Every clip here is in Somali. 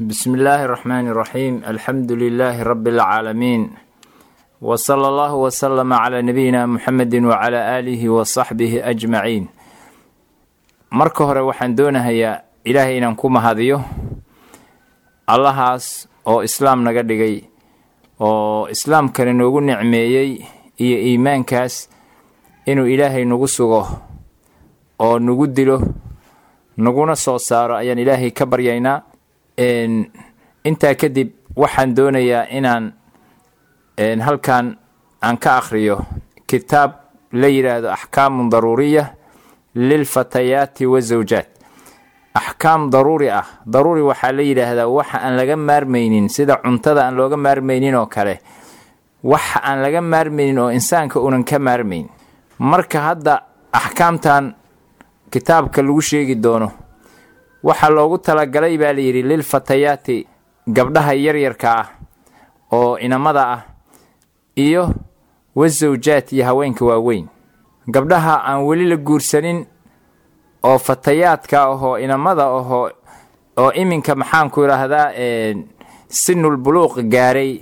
بسم الله الرحمن الرحيم الحمد لله رب العالمين وصلى الله وسلم على نبينا محمد وعلى آله وصحبه أجمعين marka hore waxaan doonahayaa ilaahay inaan ku mahadiyo allahaas oo islaam naga dhigay oo islaamkani noogu nicmeeyey iyo iimaankaas inuu ilaahay nagu sugo oo nagu dilo naguna soo saaro ayaan ilaahay ka baryaynaa intaa kadib waxaan doonayaa inaan halkan aan ka akhriyo kitaab la yidhaahdo axkaamun daruuriya lilfatayaati wazawjaat axkaam daruuri ah daruuri waxaa la yidhaahdaa waxa aan laga maarmaynin sida cuntada aan looga maarmaynin oo kale. Waxa aan laga maarmaynin oo insaanka unan ka maarmayn. Marka hadda axkaamtan kitaabka lagu sheegi doono waxaa loogu talagalay baa layidhi lilfatayaati gabdhaha yaryarka ah oo inamada ah iyo wasawjaat iyo haweenka waaweyn. Gabdhaha aan weli la guursanin oo fatayaadka ahoo inamada ahoo oo iminka maxaanku idhaahdaa sinul buluuq gaaray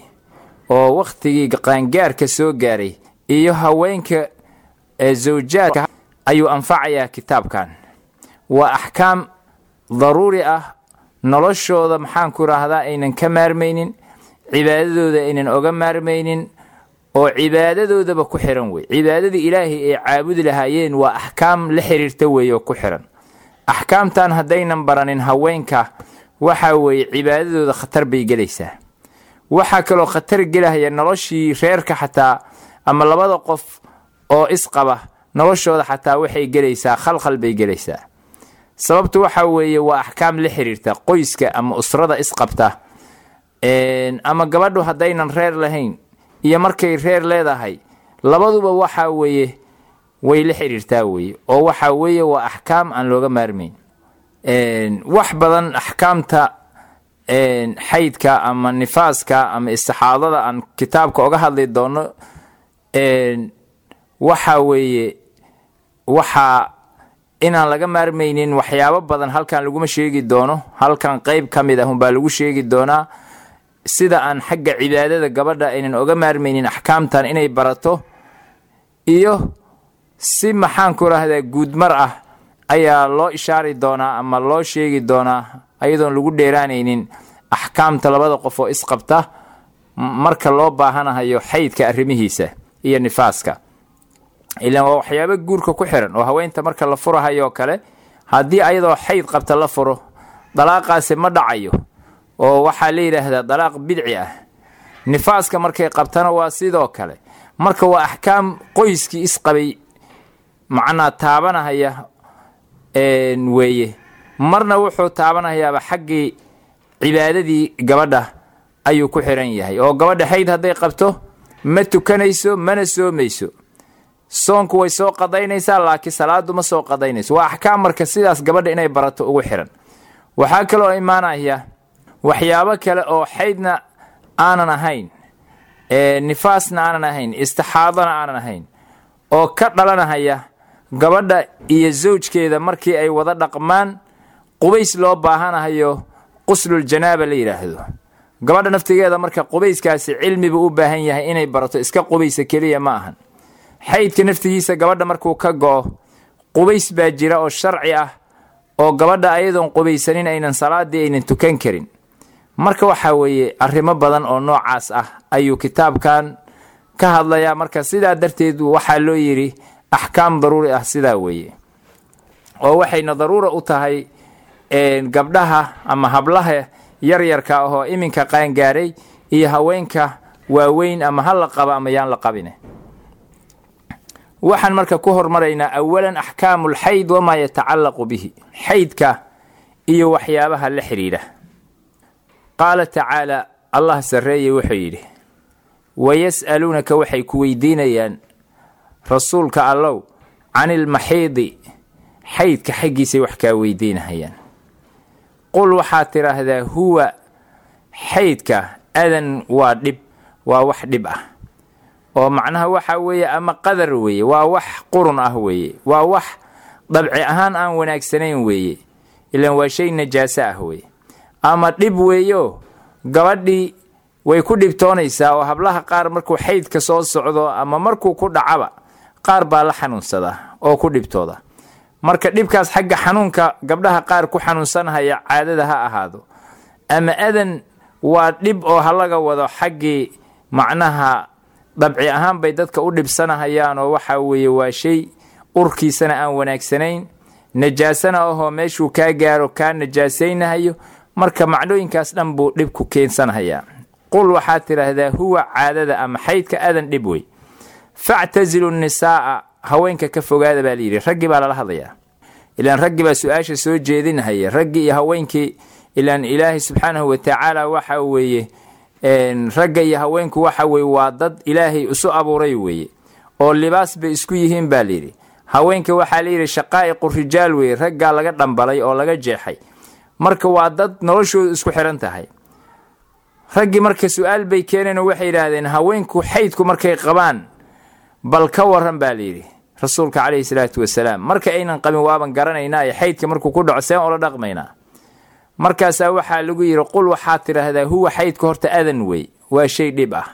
oo wakhtigii qaangaarka soo gaaray iyo haweenka zawjaadka ayuu anfacayaa kitaabkan. Waa axkaam daruuri ah noloshooda maxaanku idhaahdaa aynan ka maarmaynin cibaadadooda aynan oga maarmaynin oo cibaadadoodaba ku xiran wey. Cibaadadii ilaahay ay caabudi lahaayeen waa axkaam la xiriirta weeye oo ku xiran. Axkaamtan haddaynan baranin haweenka waxaa weeye cibaadadooda khatar bay gelaysaa. Waxaa kaloo khatar gelahaya noloshii reerka xataa ama labada qof oo isqaba noloshooda xataa waxay gelaysaa khalkhal bay gelaysaa sababtu waxaa weeye waa axkaam la xiriirta qoyska ama usrada isqabta ama gabadhu haddaynan reer lahayn iyo markay reer leedahay labaduba waxaa weeye way la xiriirtaa weeye oo waxaa weeye waa axkaam aan looga maarmayn. Wax badan axkaamta xaydka ama nifaaska ama istixaadada aan kitaabka oga hadli doono waxaa weeye waxaa inaan laga maarmaynin waxyaabo badan halkan laguma sheegi doono. Halkan qeyb ka mid ah unbaa lagu sheegi doonaa sida aan xagga cibaadada gabadha aynan oga maarmaynin axkaamtan inay barato. Iyo si maxaanku rahdaa guudmar ah ayaa loo ishaari doonaa ama loo sheegi doonaa ayadoon lagu dheeraanaynin axkaamta labada qof oo isqabta marka loo baahanahayo xaydka arrimihiisa iyo nifaaska ilaan waa waxyaabo guurka ku xiran oo haweenta marka la furahayoo kale haddii ayadoo xayd qabta la furo dalaaqaasi ma dhacayo. Oo waxaa la yidhaahdaa dalaaq bidci ah. Nifaaska markay qabtana waa sidoo kale. Marka waa axkaam qoyskii isqabay macnaa taabanahaya weeye. Marna wuxuu taabanahayaaba xaggii cibaadadii gabadha ayuu ku xiran yahay. Oo gabadha xayd hadday qabto ma tukanayso mana soomayso soonku way soo qadaynaysaa laakiin salaadu ma soo qadaynayso. Waa axkaam marka sidaas gabadha inay barato ugu xiran. Waxaa kaloo imaanaya waxyaabo kale oo xaydna aanan ahayn nifaasna aanan ahayn istixaadana aanan ahayn oo ka dhalanahaya gabadha iyo sawjkeeda markii ay wada dhaqmaan qubays loo baahanahayo quslul janaaba la yidhaahdo gabadha naftigeeda marka qubayskaasi cilmibu u baahan yahay inay barato iska qubaysa keliya ma ahan xaydka naftigiisa gabadha markuu ka go-o qubays baa jira oo sharci ah oo gabadha ayadoon qubaysanin aynan salaadii aynan tukan karin. Marka waxaa weeye arrimo badan oo noocaas ah ayuu kitaabkan ka hadlayaa. Marka sidaa darteed waxaa loo yidhi axkaam daruuri ah sidaa weeye. Oo waxayna daruura u tahay gabdhaha ama hablaha yaryarka ahoo iminka qaangaaray iyo haweenka waaweyn ama ha la qaba ama yaan la qabine waxaan marka ku hormaraynaa awalan axkaamu lxayd wamaa yatacallaqu bihi. Xaydka iyo waxyaabaha la xidhiidha. Qaala tacaala allah sarreeye wuxuu yidhi wayas'aluunaka waxay ku weydiinayaan rasuulka allow can ilmaxiidi xaydka xaggiisay wax kaa weydiinahayaan. Qul waxaad tidhaahdaa huwa xaydka adan waa dhib waa wax dhib ah oo macnaha waxaa weeye ama qadar weeye waa wax qurun ah weeye waa wax dabci ahaan aan wanaagsanayn weeye ilaan waa shay najaaso ah weeye. Ama dhib weeyo gabadhii way ku dhibtoonaysaa oo hablaha qaar markuu xaydka soo socdo ama markuu ku dhacaba qaar baa la xanuunsada oo ku dhibtooda. Marka dhibkaas xagga xanuunka gabdhaha qaar ku xanuunsanhaya caadada ha ahaado. Ama adan waa dhib oo halaga wado xaggii macnaha dabci ahaan bay dadka u dhibsanahayaan oo waxa weeye waa shay urkiisana aan wanaagsanayn. Najaasana ahoo meeshuu kaa gaaro kaa najaasaynahayo marka macnooyinkaas dhan buu dhibku keensanhayaa qul waxaad tidhaahdaa huwa caadada ama xaydka adan dhib wey factasilu nisaa'a haweenka ka fogaada baa layidhi raggii baa lala hadlayaa. Ilaan raggii baa su'aasha soo jeedinahaya raggii iyo haweenkii ilaan ilaahay subxaanahu watacaala waxa weeye ragga iyo haweenku waxa weye waa dad ilaahay isu abuuray weeye oo libaas bay isku yihiin baa layidhi haweenka waxaa layidhi shaqaa'iqu rijaal weye raggaa laga dhambalay oo laga jeexay. Marka waa dad noloshoodu isku xihan tahay. Raggii marka su'aal bay keeneen oo waxay yidhaahdeen haweenku xaydku markay qabaan bal ka waran baa layidhi rasuulka caleyhi salaatu wasalaam. Marka aynan qabin waaban garanaynaa xaydka markuu ku dhaco seen ula dhaqmaynaa markaasaa waxaa lagu yidhi qul waxaad tidhaahdaa huwa xaydka horta adan wey waa shay dhib ah.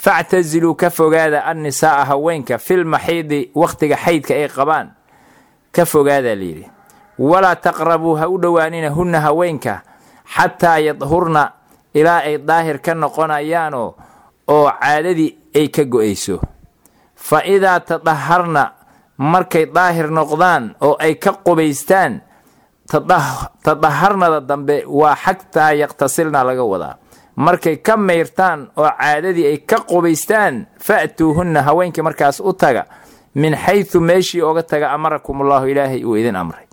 Factasiluu ka fogaada annisaa'a haweenka fil maxiidi wakhtiga xaydka ay qabaan. Ka fogaadaa layidhi walaa taqrabuu ha u dhowaanina hunna haweenka xataa yadhurna ilaa ay daahir ka noqonayaanoo oo caadadii ay ka go'ayso. Fa idaa tadaharna markay daahir noqdaan oo ay ka qubaystaan tadaharnada dambe waa xagtaa yaqtasilna laga wadaa. Markay ka mayrtaan oo caadadii ay ka qubaystaan fa'tuuhunna haweenkii markaas u taga min xaysu meeshii oga taga amarakumullahu ilaahay uu idin amray.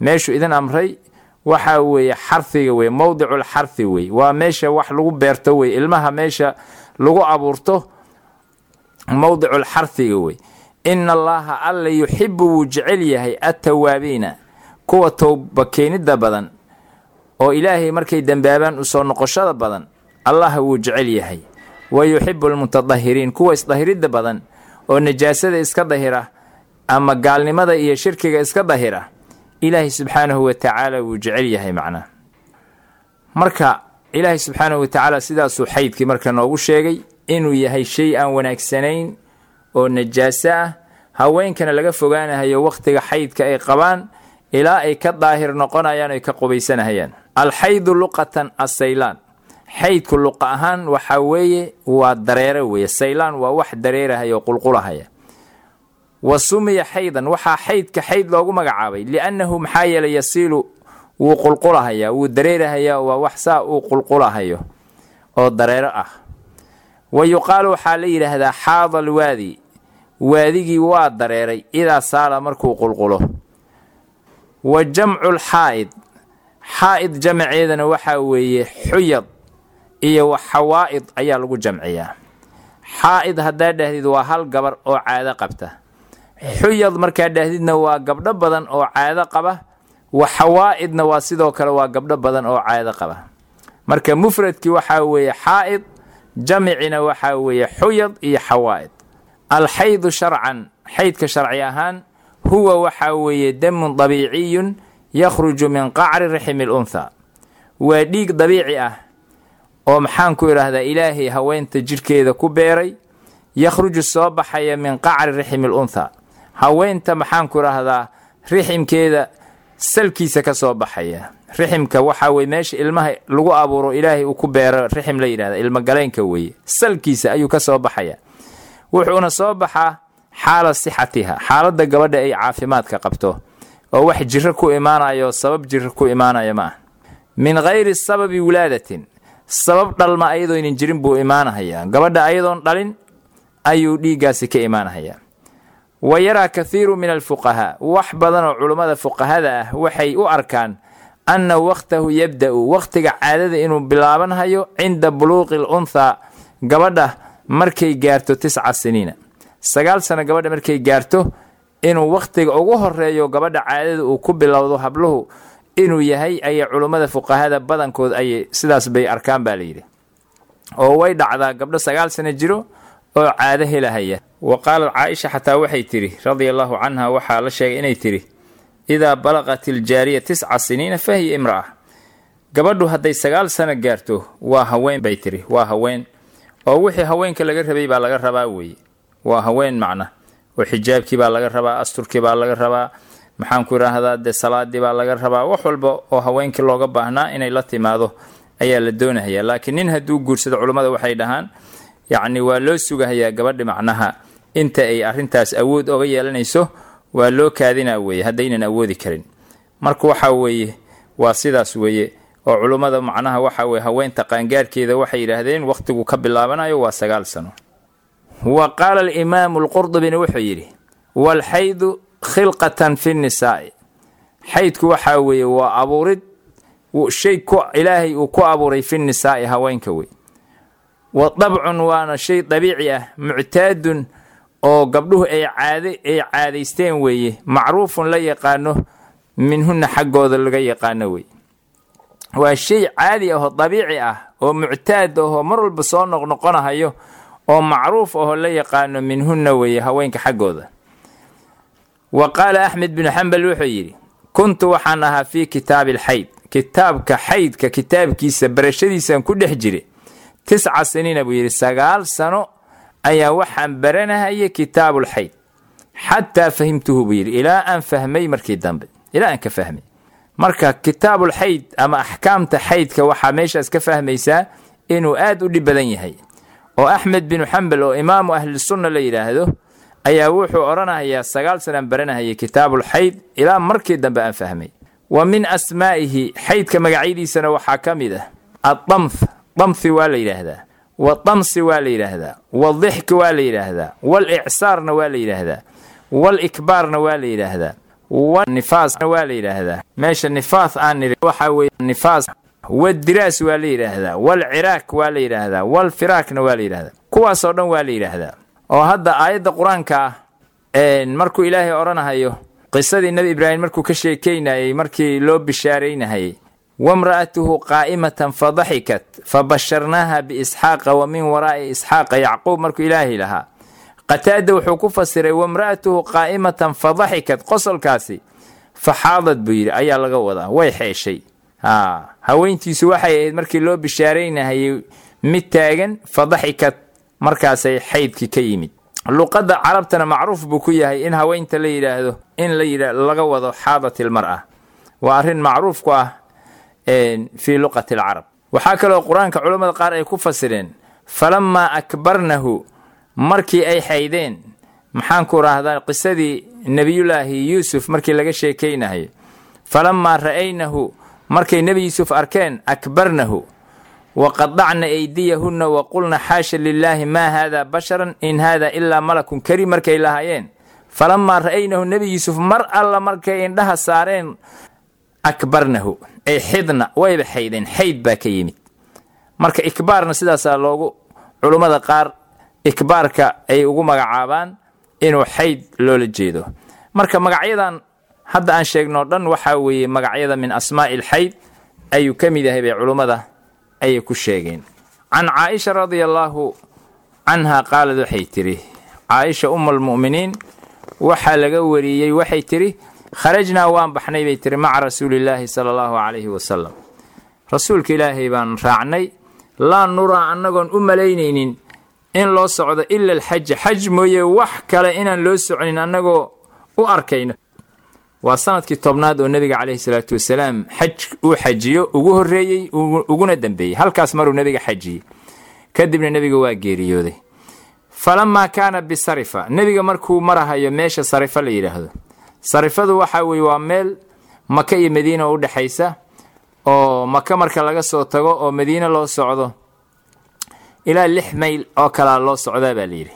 Meeshuu idin amray waxaa weeye xarfiga wey mowdicul xarfi wey waa meesha wax lagu beerto wey ilmaha meesha lagu abuurto mowdicul xarfiga wey ina allaaha alla yuxibu wuu jecel yahay attawaabiina kuwa towba keenidda badan oo ilaahay markay dembaabaan u soo noqoshada badan allah wuu jecel yahay. Wa yuxibu almutadahiriin kuwa isdahiridda badan oo najaasada iska dahira ama gaalnimada iyo shirkiga iska dahira ilaahay subxaanahu wa tacaala wuu jecel yahay macnaa. Marka ilaahay subxaanahu wa tacaala sidaasuu xaydkii marka noogu sheegay inuu yahay shay aan wanaagsanayn oo najaaso ah haweenkana laga fogaanahayo wakhtiga xaydka ay qabaan ilaa ay ka daahir noqonayaan oy ka qubaysanahayaan. Alxaydu luqatan asaylaan xaydku luqa ahaan waxaa weeye waa dareere weeye. Saylaan waa wax dareerahaya oo qulqulahaya. Wa sumiya xaydan waxaa xaydka xayd loogu magacaabay liannahu maxaa yeelay yasiilu wuu qulqulahayaa wuu dareerahayaa waa wax saa uu qulqulahayo oo dareero ah. Wa yuqaalu waxaa la yidhaahdaa xaada alwaadi waadigii waa dareeray idaa saala markuu qulqulo wa jamcu lxaa'id xaa'id jamaceedana waxaa weeye xuyad iyo wa xawaa'id ayaa lagu jamciyaa. Xaa'id haddaa dhahdid waa hal gabar oo caado qabta. Xuyad markaa dhahdidna waa gabdho badan oo caado qaba. Wa xawaa'idna waa sidoo kale waa gabdho badan oo caado qaba. Marka mufradkii waxaa weeye xaa'id jamicina waxaa weeye xuyad iyo xawaa'id alxaydu sharcan xaydka sharci ahaan huwa waxaa weeye damun dabiiciyun yakhruju min qacri rixmi lunthaa waa dhiig dabiici ah oo maxaan ku idhaahdaa ilaahay haweenta jidhkeeda ku beeray yakhruju soo baxaya min qacri rixmi lunthaa haweenta maxaan ku idhaahdaa riximkeeda salkiisa ka soo baxaya. Riximka waxaa weye meesha ilmaha lagu abuuro ilaahay uu ku beero rixim la yidhahda ilmagaleenka weeye. Salkiisa ayuu ka soo baxaya. Wuxuuna soo baxaa xaala sixatiha xaaladda gabadha ay caafimaadka qabto oo wax jiro ku imaanayo sabab jiro ku imaanaya ma min hayri sababi wilaadatin sabab dhalma ayadoynan jirin buu imaanahayaa gabadha ayadoon dhalin ayuu dhiiggaasi ka imaanahayaa wa yaraa kathiiru min alfuqahaa wax badan oo culummada fuqahada ah waxay u arkaan anna wakhtahu yabda-u wakhtiga caadada inuu bilaabanhayo cinda buluuqi l unthaa gabadha markay gaarto tisca siniina sagaal sano gabadha markay gaarto inuu wakhtiga ugu horeeyo gabadha caadada uu ku bilowdo habluhu inuu yahay ayay culummada fuqahada badankood ayay sidaas bay arkaan baa layidhi oo way dhacdaa gabdho sagaal sano jiro oo caado helahaya. Wa qaalat caaisha xataa waxay tidhi radia allaahu canha waxaa la sheegay inay tidhi idaa balaqat iljaariya tisca siniina fa hiya imra'a. Gabadhu hadday sagaal sano gaarto waa haween bay tiri waa haween. Oo wixii haweenka laga rabay baa laga rabaa weeye waa haween macna. Oo xijaabkii baa laga rabaa asturkii baa laga rabaa maxaan ku idhaahdaa dee salaadii baa laga rabaa. Wax walba oo haweenkii looga baahnaa inay la timaado ayaa la doonahaya laakiin nin hadduu guursado culummada waxay dhahaan yacni waa loo sugahayaa gabadhi macnaha. Inta ay arrintaas awood oga yeelanayso waa loo kaadinaa weeye haddaynan awoodi karin. Marka waxaa weeye waa sidaas weeye. Oo culummada macnaha waxa weye haweenta qaangaarkeeda waxay yidhaahdeen wakhtigu ka bilaabanayo waa sagaal sano wa qaala alimaamu alqurdubina wuxuu yidhi waalxaydu khilqatan fi nisaa'i xaydku waxaa weeye waa abuurid shay ilaahay uu ku abuuray fi nisaa'i haweenka wey wa dabcun waana shay dabiici ah muctaadun oo gabdhuhu ay ay caadaysteen weeye. Macruufun la yaqaano minhunna xaggooda laga yaqaano wey waa shay caadi ahoo dabiici ah oo muctaad ahoo mar walba soo noqnoqonahayo oo macruuf ahoo la yaqaano minhunna weeye haweenka xaggooda. Wa qaala axmed binu xambal wuxuu yidhi kuntu waxaan ahaa fii kitaabi alxayd kitaabka xaydka kitaabkiisa barashadiisaan ku dhex jira tisca siniina buu yidhi sagaal sano ayaa waxaan baranahayay kitaabulxayd xataa fahimtuhu buu yidhi ilaa aan fahmay markii dambe. Ilaa aan ka fahmay. Marka kitaabulxayd ama axkaamta xaydka waxaa meeshaas ka fahmaysaa inuu aad u dhib badan yahay oo axmed binu xambal oo imaamu ahlisunna la yidhaahdo ayaa wuxuu odhanahayaa sagaal sanaan baranahayay kitaabulxayd ilaa markii dambe aan fahmay. Wa min asmaa'ihi xaydka magacyadiisana waxaa ka mid ah addamth damthi waa la yidhaahdaa wadamsi waa la yidhaahdaa wadixki waa la yidhaahdaa walicsaarna waa la yidhaahdaa walikbaarna waa la yidhaahdaa wanifaasna waa la yidhaahdaa meesha nifaas aan niri waxaa weye nifaas wadiraas waa la yidhaahdaa walciraak waa la yidhaahdaa walfiraakna waa la yidhahdaa kuwaasoo dhan waa la yidhaahdaa. Oo hadda aayadda qur'aanka ah markuu ilaahay odhanahayo qisadii nebi ibraahim markuu ka sheekeynayey markii loo bishaaraynahayey wamra'atuhu qaa'imatan fadaxikat fabasharnaaha biisxaaqa wa min waraa'i isxaaqa yacquub markuu ilaahay lahaa. Qataada wuxuu ku fasiray wamra'atuhu qaa'imatan fadaxikat qosolkaasi. Faxaadad buu yidhi ayaa laga wadaa way xeeshay haweentiisu waxay ahayd markii loo bishaaraynahayey mid taagan fadaxikat markaasay xaydkii ka yimid. Luqadda carabtana macruuf buu ku yahay in haweynta la yidhaahdo in laga wado xaadatilmar'a waa arrin macruuf ku ah fii luqati alcarab waxaa kaloo qur'aanka culammada qaar ay ku fasireen falammaa akbarnahu markii ay xaydeen. Maxaanku rahdaa qisadii nebiyullaahi yuusuf markii laga sheekaynahayo falammaa ra'aynahu markay nebi yuusuf arkeen akbarnahu waqadacna wa qulna xaasha lilaahi maa haadaa basharan in haada ilaa malakun kariim markay lahaayeen. Falammaa ra'aynahu nebi yuusuf mar alla markay indhaha saareen akbarnahu ay xidna wayba xaydeen xayd baa ka yimid. Marka ikbaarna sidaasaa loogu culummada qaar ikbaarka ay ugu magacaabaan inuu xayd loola jeedo. Marka magacyadan hadda aan sheegnoo dhan waxaa weeye magacyada min asmaa'i alxayd ayuu ka mid yahay bay culummada ayay ku sheegeen. Can caaisha radia allaahu canhaa qaalad waxay tidhi caaisha umaalmu'miniin waxaa laga wariyey waxay tidhi kharajnaa waan baxnay bay tihi maca rasuulillaahi sala allahu calayhi wasalam rasuulka ilaahay baan raacnay laa nuraa annagoon u malaynaynin in loo socdo ila alxaja xaj mooye wax kale inaan loo soconin annagoo u arkayno waa sannadkii tobnaad oo nebiga caleyhi salaatu wasalaam xaj uu xajiyo ugu horreeyey uguna dambeeyey. Halkaas maruu nebiga xajiyey. Kadibna nebiga waa geeriyooday. Falamaa kaana bisarifa. Nebiga markuu marahayo meesha sarifa la yidhaahdo. Sarifadu waxaa weeye waa meel maka iyo madiina u dhexaysa oo maka marka laga soo tago oo madiine loo socdo ilaa lix mayl oo kalaa loo socdaa baa layidhi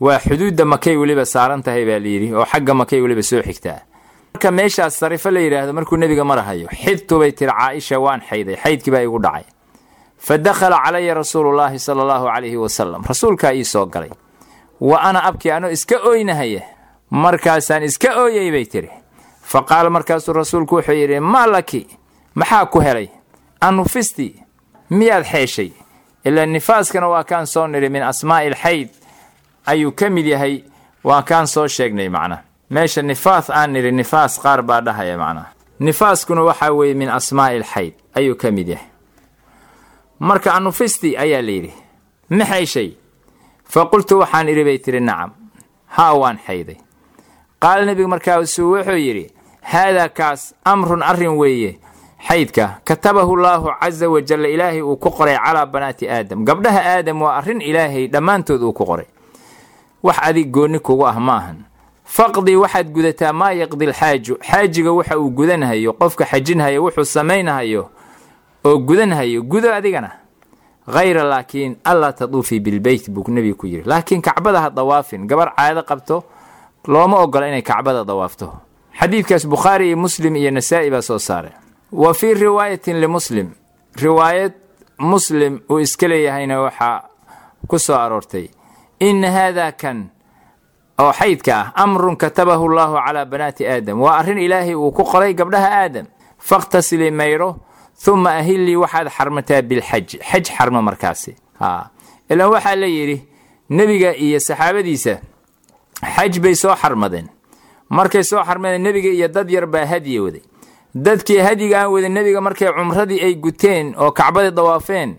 waa xuduudda makay weliba saaran tahay baa layidhi oo xagga makay weliba soo xigtaa marka meeshaas sarifo la yidhaahdo markuu nebiga marahayo xidtu bay tiri caaisha waan xayday xaydkii baa igu dhacay. Fa dakhala calaya rasuulullaahi sala allahu calayhi wasalam rasuulkaa ii soo galay. Wa ana abkii anoo iska ooynahaya markaasaan iska ooyay bay tiri fa qaala markaasuu rasuulku wuxuu yidhi maa laki maxaa ku helay? Anufisti miyaad xeeshay? Ilaa nifaaskana waa kaan soo nidhi min asmaa'i alxayd ayuu ka mid yahay waa kaan soo sheegnay macnaa. Meesha nifaas aan nidhi nifaas qaar baa dhahaya macnaa. Nifaaskuna waxaa weeye min asmaa'i alxayd ayuu ka mid yahay. Marka anufisti ayaa la yidhi ma xayshay fa qultu waxaan idhi bay tihi nacam haa waan xayday. Qaala nebigu markaasuu wuxuu yidhi haadaa kaas amrun arrin weeye. Xaydka katabahu llaahu casa wajalla ilaahay uu ku qoray calaa banaati aadam. Gabdhaha aadam waa arrin ilaahay dhammaantood uu ku qoray wax adig goonni kugu ah ma ahan faqdii waxaad gudataa maa yaqdi lxaaju xaajiga waxa uu gudanhayo qofka xajinhayo wuxuu samaynhayo oo gudanhayo gudo adigana. Hayra laakiin allaa taduufii bilbeyt buu nebigu ku yidhi. Laakiin kacbada ha dawaafin. Gabar caado qabto looma ogola inay kacbada dawaafto. Xadiidkaas bukhaari iyo muslim iyo nasaa'i baa soo saaray. Wa fii riwaayatin limuslim riwaayad muslim uu iska leeyahayna waxaa ku soo aroortay inna haadaa kan oo xaydka ah amrun katabahu llaahu calaa banaati aadam waa arrin ilaahay uu ku qoray gabdhaha aadam fakhtasilii mayro humma ahillii waxaad xarmataa bilxaj xaj xarmo markaasi ilaan waxaa la yidhi nebiga iyo saxaabadiisa xaj bay soo xarmadeen markay soo xarmadeen nebiga iyo dad yar baa hadiya waday dadkii hadiga aan waday nebiga markay cumradii ay guteen oo kacbadii dawaafeen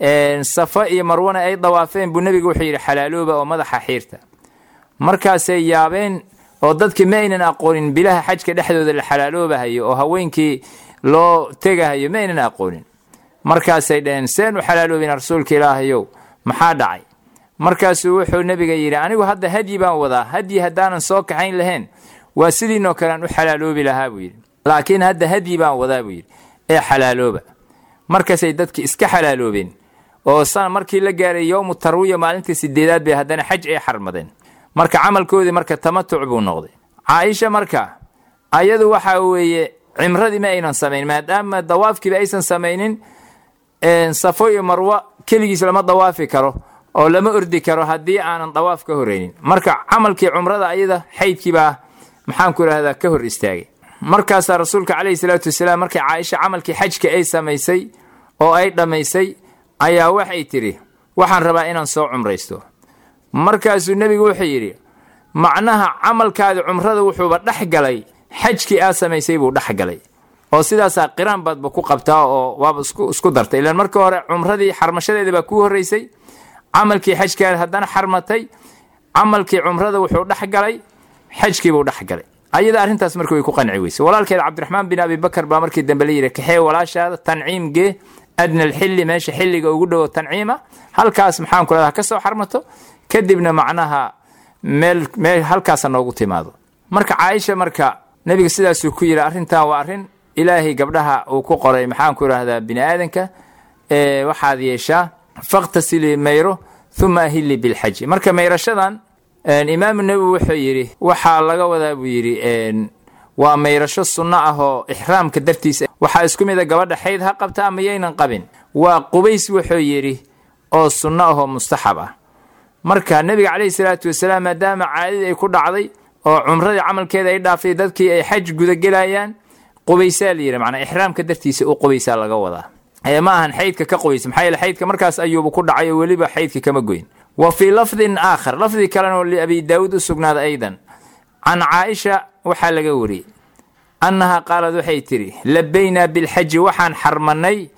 safa iyo marwana ay dawaafeen buu nebiga wuxuu yidhi xalaalooba oo madaxa xiirta. Markaasay yaabeen oo dadkii ma aynan aqoonin bilaha xajka dhexdooda la xalaaloobahayo oo haweenkii loo tegahayo ma aynan aqoonin. Markaasay dhaheen seen u xalaaloobin rasuulka ilaahayow maxaa dhacay? Markaasuu wuxuu nebiga yidhi anigu hadda hadyi baan wadaa hadyi haddaanan soo kaxayn lahayn waa sidiinoo kale u xalaaloobi lahaa buu yidhi. Laakiin hadda hadyi baan wadaa buu yidhi ee xalaalooba. Markaasay dadki iska xalaaloobeen oo san markii la gaaray yowmu tarwiya maalintii sideedaad bay haddana xaj ay xarmadeen. Marka camalkoodii marka tamatuc buu noqday. Caaisha marka ayadu waxaa weeye cimradii ma aynan samayn maadaama dawaafkiiba aysan samaynin safo iyo marwo keligiis lama dawaafi karo oo lama ordi karo haddii aanan dawaaf ka horeynin. Marka camalkii cumrada ayada xaydkiibaa maxaanku idhahdaa ka hor istaagay. Markaasaa rasuulka calayhi salaatu wasalaam markay caaisha camalkii xajka ay samaysay oo ay dhammaysay ayaa waxay tidhi waxaan rabaa inaan soo cumraysto. Markaasuu nebigu wuxuu yidhi macnaha camalkaadi cumrada wuxuuba dhex galay xajkii aad samaysay buu dhex galay. Oo sidaasaa qiraan baadba ku qabtaa oo waaba isku dartay. Ilaan marka hore cumradii xarmashadeeda baa kuu horreysay camalkii xajkaad haddana xarmatay camalkii cumrada wuxuu dhex galay xajkiibuu dhex galay. Ayada arrintaas marka way ku qanci weysay. Walaalkeed cabdiraxmaan bin abi bakar baa markii dambe la yidhi kaxee walaashaada tanciim gee adna alxilli meesha xilliga ugu dhowo tanciima halkaas maxaanku leedaha ka xarmato kadibna macnaha meel meel halkaasa noogu timaado marka caaisha marka nebiga sidaasuu ku yidhi arrintan waa arrin ilaahay gabdhaha uu ku qoray maxaanku idhaahdaa bini aadanka waxaad yeeshaa fakhtasilii mayro uma ahilli bilxaji marka mayrashadan imaamu newowi wuxuu yidhi waxaa laga wadaa buu yidhi waa mayrasho sunno ah oo ixraamka dartiisa waxaa isku mida gabadha xayd ha qabta ama yaynan qabin. Waa qubays wuxuu yidhi oo sunno ah oo mustaxab ah. Marka nebiga calayhi salaatu wasalaam maadaama caadadii ay ku dhacday oo cumradii camalkeeda ay dhaaftay dadkii ay xaj gudagelayaan qubaysaa la yidhi. Macnaa ixraamka dartiisa u qubaysaa laga wadaa. Ee ma ahan xaydka ka qubaysa. Maxaa yeele xaydka markaas ayuuba ku dhacay oo weliba xaydka kama goyn. Wa fii lafdin aakhar. Lafdi kalena oo liabi daawuud u sugnaaday aydan. Can caaisha waxaa laga wariyey. Annahaa qaalad waxay tidhi labaynaa bilxaji waxaan xarmannay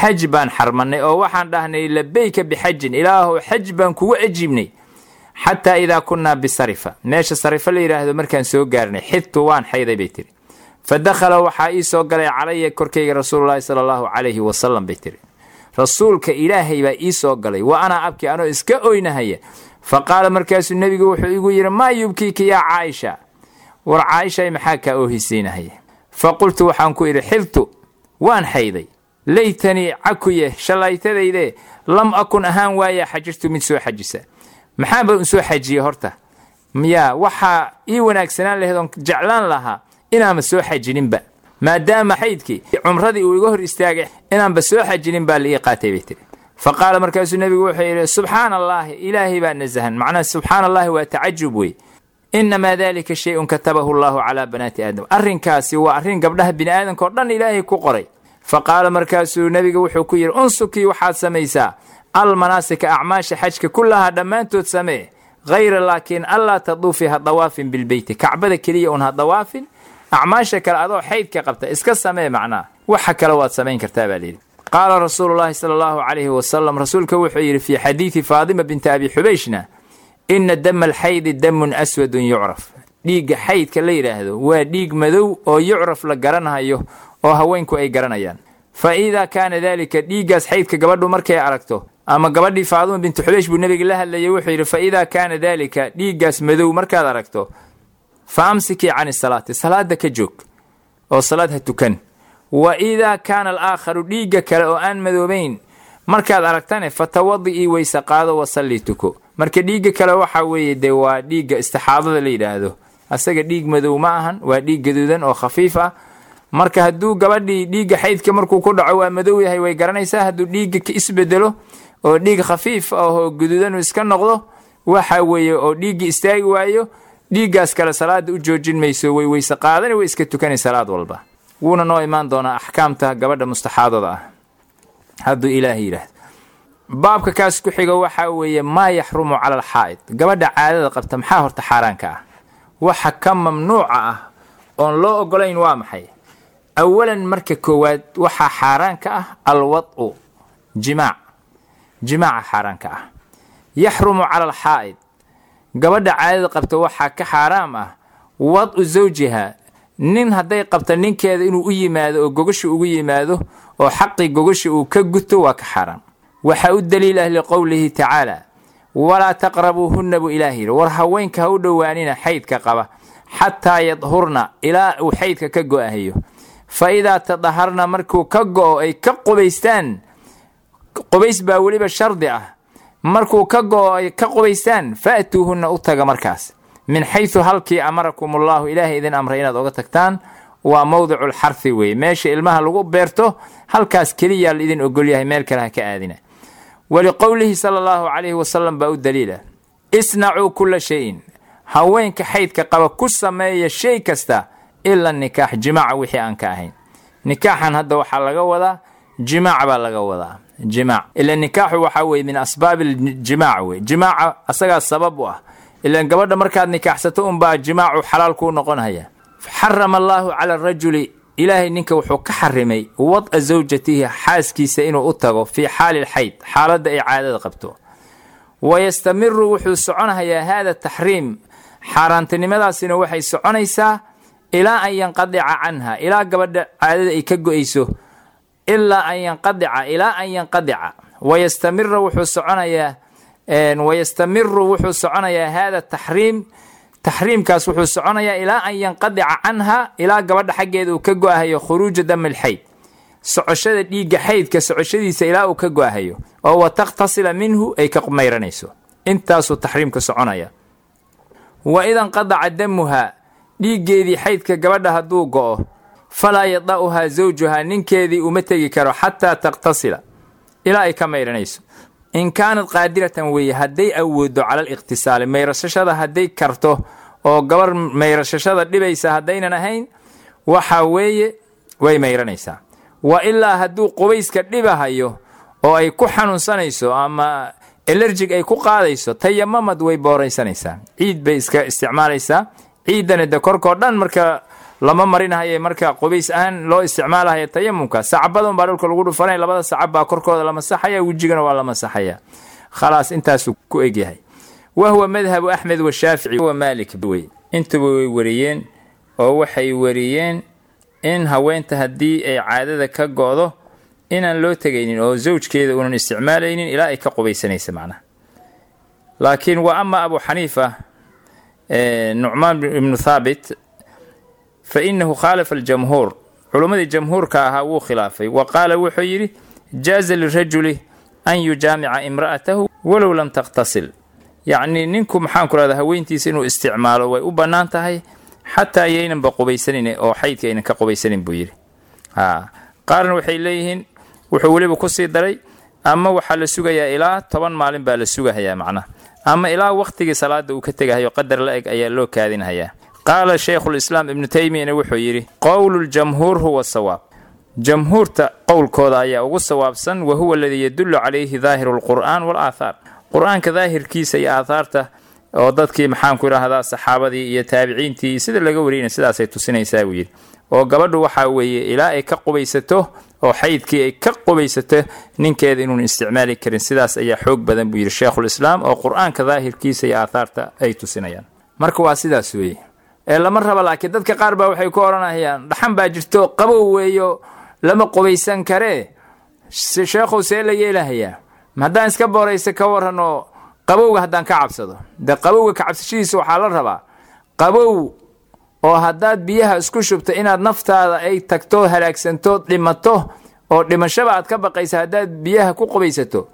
xaj baan xarmannay oo waxaan dhahnay labayka bixajin ilaahow xaj baan kugu ajiibnay xataa idaa kunnaa bisarifa. Meesha sarifa la yidhaahdo markaan soo gaarnay xidtu waan xayday bay tihi fa dakhala waxaa ii soo galay calaya korkayga rasuululaahi sala allahu calayhi wasalam bay tihi rasuulka ilaahay baa ii soo galay wa anaa abki anoo iska oynahaya? Fa qaala markaasuu nebigu wuxuu igu yidhi maa yubkiika yaa caaisha war caaishay maxaa kaa oohisiinahaya fa qultu waxaan ku idhi xiltu waan xayday. Laytanii cakuye shallaytadayde lam akun ahaan waayaa xajirtu mid soo xajisa. Maxaanba soo xajiye horta? Miyaa waxaa ii wanaagsanaan laheed oon jeclaan lahaa inaanba soo xajininba maadaama xaydkii cumradii uu iga hor istaagay inaanba soo xajinin baa la ii qaatay bay tiri fa qaala markaasuu nebigu wuxuu yidhi subxaana allaahi ilaahay baa nasahan. Macnaha subxaana allaahi waa tacajub wey inamaa dalika shay-un katabahu allaahu calaa banaati aadam arrinkaasi waa arrin gabdhaha bini aadamka oo dhan ilaahay ku qoray fa qaala markaasuu nebiga wuxuu ku yidhi unsukii waxaad samaysaa almanaasika acmaasha xajka kullahaa dhammaantood samee hayra laakiin allaa taduufi ha dawaafin bilbeyti kacbada keliya un ha dawaafin acmaasha kale adoo xaydka qabta iska samee macnaa waxa kale waad samayn kartaa baa layidhi qaala rasuulullaahi sala allahu calayhi wasalam rasuulka wuxuu yidhi fii xadiidi faadima binti abi xubayshna inna dama alxaydi damun aswadun yucraf. Dhiigga xaydka la yidhaahdo waa dhiig madow oo yucraf la garanhayo oo haweenku ay garanayaan. Fa idaa kaana daalika dhiiggaas xaydka gabadhu markay aragto ama gabadhii faaduma bintu xubaysh buu nebiga la hadlayay wuxuu yidhi fa idaa kaana daalika dhiiggaas madow markaad aragto fa amsikii cani salaati salaada ka joog oo salaad ha tukan. Wa idaa kaana alaakharu dhiigga kale oo aan madoobayn markaad aragtane fatawadi'ii weyse qaado wasallii tuko marka dhiigga kale waxaa weeye dee waa dhiigga istixaadada la yidhaahdo. Asaga dhiig madow ma ahan waa dhiig gaduudan oo khafiif ah. Marka hadduu gabadhii dhiigga xaydka markuu ku dhaco waa madow yahay way garanaysaa hadduu dhiigga ka isbedelo oo dhiig khafiif ah oo gaduudan iska noqdo waxa weeye oo dhiiggii istaagi waayo dhiiggaas kale salaada u joojin mayso way weyse qaadani way iska tukani salaad walba. Wuuna noo imaan doonaa axkaamta gabadha mustaxaadada ah. Hadduu ilaaha yidhaahdo baabka kaas ku xiga waxaa weeye maa yaxrumu cala alxaa'id gabadha caadada qabta maxaa horta xaaraanka ah? Waxa ka mamnuuca ah oon loo ogolayn waa maxay? Awalan marka koowaad waxaa xaaraanka ah alwad'u jimaac. Jimaaca xaaraanka ah. Yaxrumu cala alxaa'id gabadha caadada qabta waxaa ka xaaraam ah wad'u zawjiha. Nin hadday qabta ninkeeda inuu u yimaado oo gogasha ugu yimaado oo xaqii gogasha uu ka guto waa ka xaaraam waxaa u daliil ah liqowlihi tacaala. Walaa taqrabuuhunna buu ilaah yidhi. War haweenka ha u dhowaanina xaydka qaba xataa yadhurna ilaa uu xaydka ka go'ahayo. Fa idaa tadaharna markuu ka go'o ay ka qubaystaan qubays baa weliba shardi ah. Markuu ka go'o ay ka qubaystaan fa'tuuhunna u taga markaas. Min xaysu halkii amarakumullahu ilaahay idin amray inaad oga tagtaan waa mowdicu lxarfi weeye. Meesha ilmaha lagu beerto halkaas keliyaa la idin ogolyahay meel kale ha ka aadina waliqowlihi sala allahu calayhi wasalam baa u daliila isnacuu kulla shayin haweenka xaydka qaba ku sameeya shay kasta ila nikaax jimaaca wixii aan ka ahayn nikaaxan hadda waxaa laga wadaa jimaac baa laga wadaa jimaac ila nikaaxu waxaa weye min asbaabi ljimaac wey jimaaca asagaa sabab u ah ilan gabadha markaad nikaaxsato unbaa jimaacu xalaal kuu noqonhaya xarama allaahu cala arajuli ilaahay ninka wuxuu ka xarimay wad'a zawjatihi xaaskiisa inuu u tago fii xaali lxayd xaaladda ay caadada qabto. Wayastamiru wuxuu soconhayaa haada taxriim. Xaaraantinimadaasina waxay soconaysaa ilaa an yanqadica canha ilaa gabadha caadada ay ka go'ayso. Ilaa an yanqadica ilaa an yanqadica. Wayastamira wuxuu soconayaa wayastamiru wuxuu soconayaa haada taxriim taxriimkaas wuxuu soconayaa ilaa an yanqadica canha ilaa gabadha xaggeeda uu ka go-ahayo khuruuja dami lxayd socoshada dhiigga xaydka socoshadiisa ilaa uu ka go-ahayo oo wa takhtasila minhu ay ka mayranayso intaasuu taxriimka soconaya. Wa ida nqadaca damuha dhiiggeedii xaydka gabadha hadduu go-o falaa yada'uhaa zawjuhaa ninkeedii uma tegi karo xataa takhtasila ilaa ay ka mayranayso in kaanad qaadiratan weeye hadday awoodo cala aliqhtisaali mayrashashada hadday karto oo gabar mayrashashada dhibaysa haddaynan ahayn waxa weeye way mayranaysaa. Wa ilaa hadduu qubayska dhibahayo oo ay ku xanuunsanayso ama elerjig ay ku qaadayso tayamamad way booraysanaysaa. Ciid bay iska isticmaalaysaa. Ciiddana de korkoo dhan marka lama marinahaye marka qubays ahaan loo isticmaalahaya tayamumka sacbadan baa dhulka lagu dhufanaya labada sacab baa korkooda la masaxaya wejigana waa la masaxaya khalaas intaasuu ku egyahay wa huwa madhabu axmed washaafici wa maalik wey intuba way wariyeen oo waxay wariyeen in haweenta haddii ay caadada ka go-do inaan loo tegaynin oo zawjkeeda uunan isticmaalaynin ilaa ay ka qubaysanaysa macnaha. Laakiin wa ama abu xaniifa nucmaan ibnu thaabit fa inahu khaalafa aljamhuur. Culummadii jamhuurka ahaa wuu khilaafay. Wa qaala wuxuu yidhi jaaza lirajuli an yujaamica imra'atahu walow lam takhtasil. Yacnii ninku maxaanku rahda haweentiisa inuu isticmaalo way u bannaan tahay xataa yaynanba qubaysanin oo xaydka aynan ka qubaysanin buu yidhi. Qaarna waxay leeyihiin wuxuu weliba ku sii daray ama waxaa la sugayaa ilaa toban maalin baa la sugahayaa macnaha ama ilaa wakhtigii salaada uu ka tegahayo qadar la eg ayaa loo kaadinhayaa qaala shaykhulislaam ibnu teymiyana wuxuu yidhi qowluljamhuur huwa sawaab. Jamhuurta qowlkooda ayaa ugu sawaabsan wa huwa aladii yadullu calayhi daahiru lqur'aan wal aathaar qur'aanka daahirkiisa iyo aathaarta oo dadkii maxaanku idhaahdaa saxaabadii iyo taabiciintii sida laga wariyna sidaasay tusinaysaa buu yidhi. Oo gabadhu waxaa weeye ilaa ay ka qubaysato oo xaydkii ay ka qubaysato ninkeeda inuun isticmaali karin. Sidaas ayaa xoog badan buu yidhi sheekhulislaam oo qur'aanka daahirkiisa iyo aathaarta ay tusinayaan. Marka waa sidaas weeye ee lama raba laakiin dadka qaar baa waxay ku odhanayaan dhaxan baa jirto qabow weeyo lama qubaysan karee sheekhow see la yeelahayaa haddaan iska booraysa ka waran oo qabowga haddaan ka cabsado. Dee qabowga ka cabsashadiisa waxaa la rabaa qabow oo haddaad biyaha isku shubto inaad naftaada ay tagto halaagsanto dhimato oo dhimashaba aad ka baqaysa haddaad biyaha ku qubaysato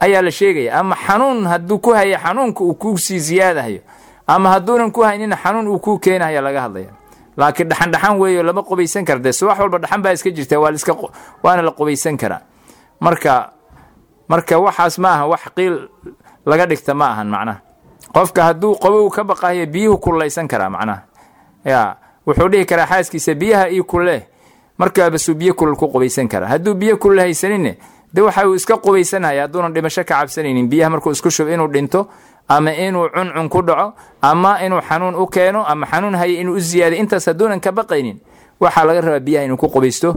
ayaa la sheegaya. Ama xanuun hadduu ku haya xanuunka uu ku sii siyaadahayo ama hadduunan ku haynina xanuun uu kuu keenahaya laga hadlaya laakiin dhaxan dhaxan weeyo lama qubaysan kara dee subax walba dhaxan baa iska jirta waana la qubaysan karaa. Marka marka waxaas ma aha wax qiil laga dhigta ma ahan macnaha. Qofka hadduu qabow ka baqayo biyuhu kullaysan karaa macnaha. Ya wuxuu dhihi karaa xaaskiisa biyaha io kulle markaabasuu biyo kulal ku qubaysan karaa. Hadduu biyo kulal haysaninne de waxa uu iska qubaysanaya hadduunan dhimasho ka cabsanaynin biyaha markuu isku shub inuu dhinto ama inuu cuncun ku dhaco ama inuu xanuun u keeno ama xanuun haya inuu u ziyaadiy intaas hadduunan ka baqaynin waxaa laga rabaa biyaha inuu ku qubaysto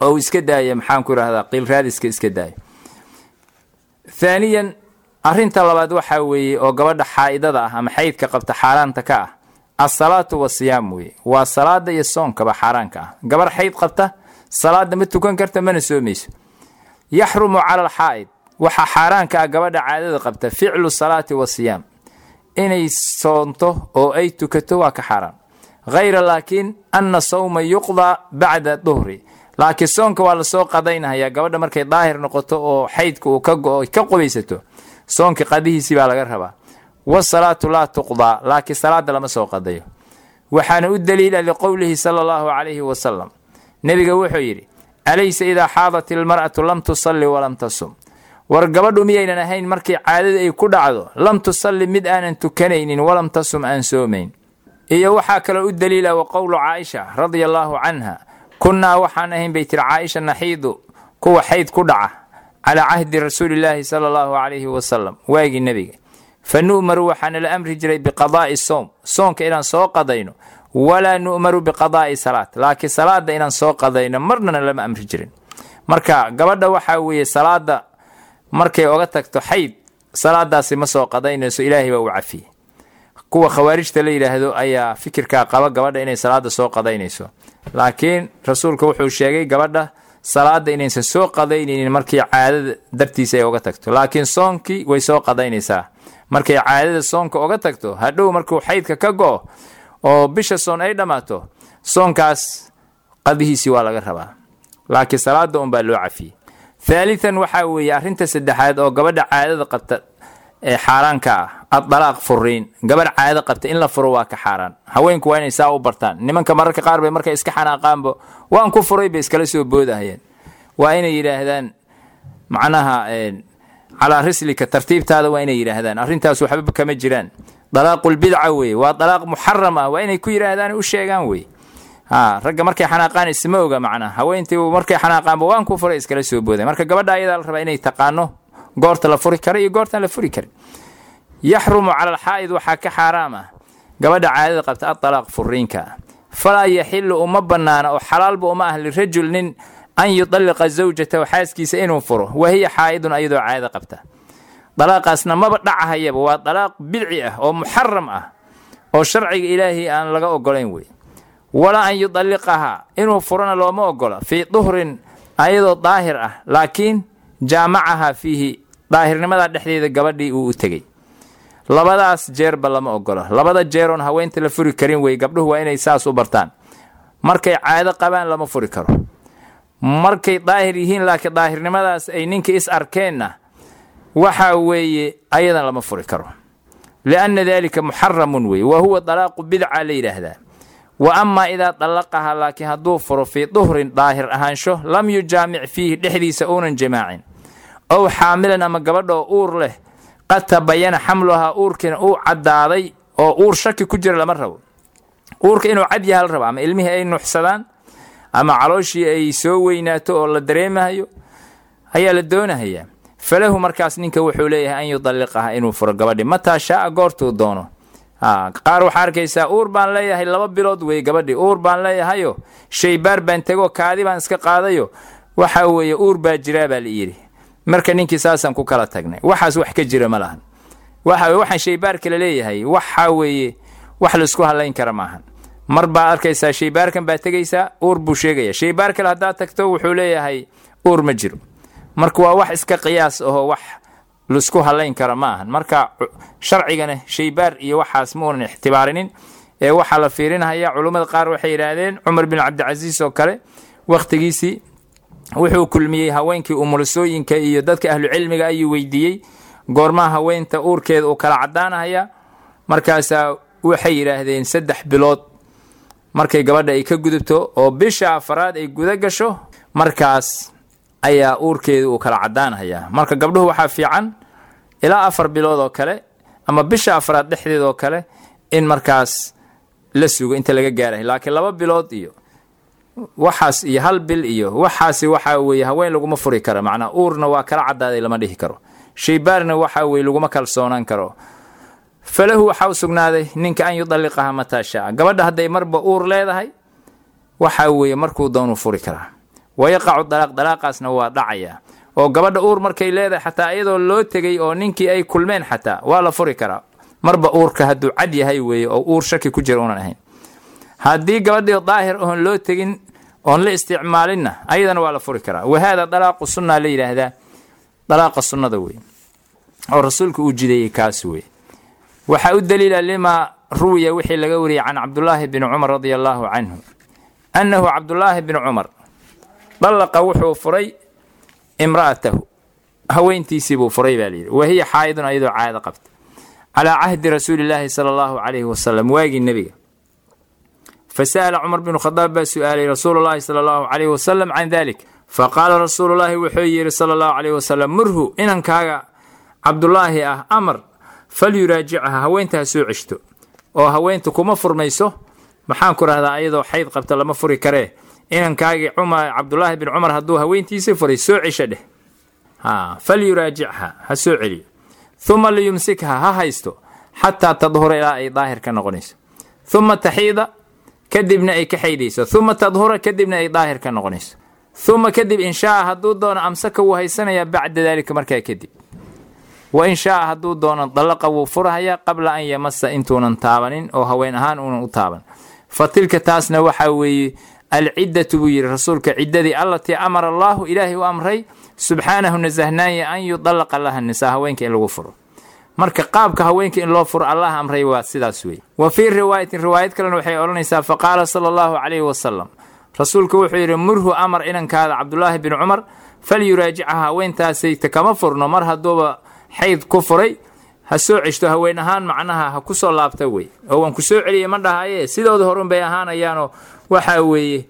oo uu iska daaya maxaanku idhahdaa qiilraadiska iska daayo. Haaniyan arrinta labaad waxaa weeye oo gabadha xaa'idada ah ama xaydka qabta xaaraanta ka ah asalaatu wasiyaam weye waa salaada iyo soonkaba xaaraanka ah. Gabar xayd qabta salaada ma tukan karta mana soomayso. Yaxrumu cala alxaa'id waxaa xaaraanka ah gabadha caadada qabta ficlu salaati wasiyaam inay soonto oo ay tukato waa ka xaaraan. Hayra laakiin anna sawma yuqdaa bacda duhri. Laakiin soonka waa la soo qadaynahaya gabadha markay daahir noqoto oo xaydka uu ka go ka qubaysato. Soonka qadihiisii baa laga rabaa. Wasalaatu laa tuqdaa laakiin salaada lama soo qadayo. Waxaana u daliila liqowlihi sala allahu calayhi wasalam nebiga wuxuu yidhi alaysa idaa xaadat ilmar'atu lam tusalli walam tasum war gabadhu miyaynan ahayn markii caadada ay ku dhacdo lam tusalli mid aanan tukanaynin walam tasum aan soomayn. Iyo waxaa kaloo u daliila wa qowlu caaisha radia allaahu canha kunnaa waxaan ahayn bay tiri caaisha naxiidu kuwa xayd ku dhaca calaa cahdi rasuulillaahi sala allahu calayhi wasalam waagii nebiga. Fa nu'maru waxaana la amri jiray biqadaa'i soom soonka inaan soo qadayno walaa nu'maru biqadaa'i salaat laakiin salaada inaan soo qadayno marnana lama amri jirin. Marka gabadha waxaa weeye salaada markay oga tagto xayd salaadaasi ma soo qadaynayso ilaahay baa u cafiyey. Kuwa khawaarijta la yidhaahdo ayaa fikirkaa qaba gabadha inay salaada soo qadaynayso. Laakiin rasuulka wuxuu sheegay gabadha salaada inaysan soo qadaynaynin markii caadada dartiisa ay oga tagto. Laakiin soonkii way soo qadaynaysaa. Markay caadada soonka oga tagto hadhow markuu xaydka ka go-o oo bisha soon ay dhammaato soonkaas qadihiisii waa laga rabaa. Laakiin salaada unbaa loo cafiyey haalitan waxaa weeye arrinta saddexaad oo gabadha caadada qabta ee xaaraanka ah addalaaq furiin gabadh caado qabta in la furo waa ka xaaraan. Haweenku waa inay saa u bartaan. Nimanka mararka qaar bay markay iska xanaaqaanba waan ku furay bay iskala soo boodahayeen. Waa inay yidhaahdaan macnaha calaa rislika tartiibtaada waa inay yidhaahdaan. Arrintaas waxba kama jiraan. Dalaaqulbidca weye waa dalaaq muxaram ah. Waa inay ku yidhaahdaan u sheegaan wey ha ragga markay xanaaqaan isma oga macnaha haweentii markay xanaaqaanba waan ku furay iskala soo booday. Marka gabadha ayadaa la rabaa inay taqaano goorta la furi kara iyo goortaan la furi karin yaxrumu cala alxaa'id waxaa ka xaaraam gabadha caadada qabta adalaaq furiinka falaa yaxilu uma bannaana oo xalaalba uma ah lirajul nin an yudalliqa zawjatahu xaaskiisa inuu furo. Wa hiya xaa'idun ayadoo caadada qabta. Dalaaqaasna maba dhacahayaba waa dalaaq bidci ah oo muxaram ah oo sharciga ilaahay aan laga ogolayn wey walaa an yudalliqahaa inuu furona looma ogola fii duhrin ayadoo daahir ah laakiin jaamacahaa fiihi daahirnimadaa dhexdeeda gabadhii uu u tegey. Labadaas jeerba lama ogola. Labada jeeroon haweenta la furi karin wey gabdhuhu waa inay saas u bartaan. Markay caado qabaan lama furi karo. Markay daahir yihiin laakiin daahirnimadaas ay ninka is arkeenna waxaa weeye ayadan lama furi karo. Lianna daalika muxaramun wey wa huwa dalaaqu bidca la yidhaahdaa wa amaa idaa dallaqaha laakiin hadduu furo fii duhrin daahir ahaansho lam yujaamic fiihi dhexdiisa uunan jamaacin. Ow xaamilan ama gabadha oo uur leh qad tabayana xamluhaa uurkiina uu caddaaday oo uur shaki ku jira lama rabo. Uurka inuu cad yaha la rabo ama ilmihii ay nuuxsadaan ama calooshii ay soo weynaato oo la dareemahayo ayaa la doonahayaa. Falahu markaas ninka wuxuu leeyahay an yudalliqaha inuu furo gabadhi mataa shaaa goortuu doono qaar waxaa arkaysaa uur baan leeyahay laba bilood wey gabadhi uur baan leeyahayo shaybaar baan tego kaadi baan iska qaadayo. Waxa weeye uur baa jiraa baa la yidhi. Marka ninkii saasaan ku kala tagnay waxaas wax ka jira ma lahan. Waxa waxaan shaybaarka la leeyahay waxa weeye wax la isku halayn kara maahan mar baa arkaysaa shaybaarkan baa tegaysaa uur buu sheegaya shaybaar kale haddaad tagto wuxuu leeyahay uur ma jiro. Marka waa wax iska qiyaas ahoo wax la isku halayn kara ma ahan marka sharcigana shaybaar iyo waxaas ma unan ixtibaarinin. Ee waxaa la fiirinaya culummada qaar waxay yidhaahdeen cumar bin cabdicasiis oo kale wakhtigiisii wuxuu kulmiyey haweenkii umulisooyinka iyo dadka ahlucilmiga ayuu weydiiyey. Goormaha haweenta uurkeeda uu kala caddaanahaya. Markaasaa waxay yidhaahdeen saddex bilood. Markay gabadha ay ka gudubto oo bisha afaraad ay guda gasho markaas ayaa uurkeeda uu kala caddaanhayaa marka gabdhuhu waxaa fiican ilaa afar bilood oo kale ama bisha afraad dhexdeed oo kale in markaas la sugo inta laga gaarahay laakiin laba bilood iyo waxaas iyo hal bil iyo waxaasi waxaa weeye haween laguma furi karo. Macnaa uurna waa kala caddaaday lama dhihi karo. Shaybaarna waxaa weye laguma kalsoonaan karo. Falahu waxaa u sugnaaday ninka an yudalliqaha mataa shaa gabadha hadday marba uur leedahay waxaa weeye markuu doonuu furi karaa. Wayaqacu dalaaq dalaaqaasna waa dhacayaa oo gabadha uur markay leedahay xataa iyadoo loo tegay oo ninkii ay kulmeen xataa waa la furi karaa marba uurka hadduu cad yahay weeye oo uur shaki ku jira unan ahayn. Haddii gabadhii daahir oon loo tegin oon la isticmaalinna ayadana waa la furi karaa wahaada dalaaqu sunnaa la yidhaahdaa? Dalaaqa sunnada wey oo rasuulku uu jideeyey kaas wey waxaa u daliila limaa ruwiya wixii laga wariyey can cabdulaahi bni cumar radia allaahu canhu. Annahu cabdulaahi bni cumar dallaqa wuxuu furay imra'atahu haweentiisii buu furay baa layidhi wa hiya xaayidun ayadoo caado qabta. Calaa cahdi rasuulillaahi sala allahu calayhi wasalam waagii nebiga. Fa sa'ala cumar binu khadaab baa su'aalay rasuulullaahi sala allahu calayhi wasalam can dalik fa qaala rasuulullaahi wuxuu yidhi sala allahu calayhi wasalam murhu inankaaga cabdulaahi ah amar falyuraajicha haweenta ha soo ceshto. Oo haweenta kuma furmayso maxaan ku rahdaa ayadoo xayd qabta lama furi karee inankaagii cumar cabdulaahi bin cumar hadduu haweentiisii furay soo cesho dheh. Ha falyuraajichaa ha soo celiyo. Uma liyumsikha ha haysto xataa tadhura ilaa ay daahir ka noqonayso. Uma taxiida kadibna ay ka xaydayso. Uma tadhura kadibna ay daahir ka noqonayso. Uma kadib inshaaa hadduu doono amsaka wuu haysanayaa bacda daalika markaa kadib. Wa in shaaa hadduu doono dallaqa wuu furahayaa qabla an yamasa intuunan taabanin oo haween ahaan uunan u taaban. Fa tilka taasna waxaa weeye alciddatu buu yidhi rasuulka ciddadii allatii amara allaahu ilaahay u amray subxaanahu nasahnaaya an yudallaqa laha nisaa haweenka in lagu furo. Marka qaabka haweenka in loo furo allah amray waa sidaas wey wa fii riwaayatin riwaayad kalena waxay odhanaysaa fa qaala sala allahu calayhi wasalam rasuulku wuxuu yidhi murhu amar inankaada cabdulaahi bin cumar falyuraajicha haweentaasayta kama furno mar hadduuba xayd ku furay ha soo ceshto haween ahaan macnaha ha ku soo laabta wey oo waan ku soo celiyay ma dhahaye sidooda horun bay ahaanayaanoo waxaa weeye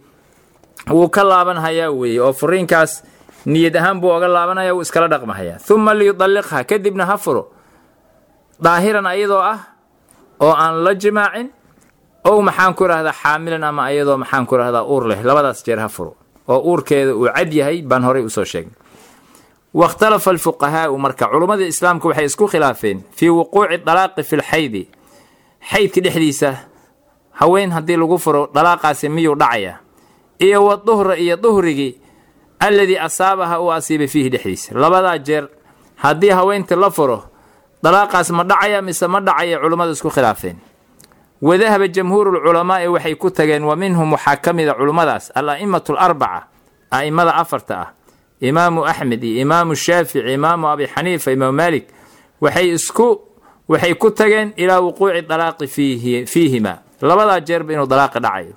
wuu ka laabanhayaa weeye oo furiinkaas niyad ahaan buu oga laabanaya wuu iskala dhaqmahayaa. Uma liyudalliqha kadibna ha furo. Daahiran ayadoo ah oo aan la jimaacin ow maxaan ku rahdaa xaamilan ama ayadoo maxaan ku rahdaa uur leh? Labadaas jeer ha furo. Oo uurkeeda uu cad yahay baan horay u soo sheegnay. Wakhtalafa alfuqahaau marka culummada islaamka waxay isku khilaafeen fii wuquuci dalaaqi fi lxaydi xaydka dhexdiisa haween haddii lagu furo dalaaqaasi miyuu dhacayaa iyo wa duhra iyo duhrigii alladii asaabaha uu asiibay fiihi dhexdiisa. Labadaa jeer haddii haweenta la furo dalaaqaas ma dhacaya mise ma dhacaya culummadu isku khilaafeen? Wadahaba jamhuurulculamaa'i waxay ku tageen wa minhum waxaa ka mida culummadaas al a'immatu alarbaca a'immada afarta ah. Imaamu axmed iyo imaamu shaafici imaamu abi xaniifa imaamu maalik waxay isku waxay ku tageen ilaa wuquuci dalaaqi fiihi fiihima labadaa jeerba inuu dalaaqi dhacayo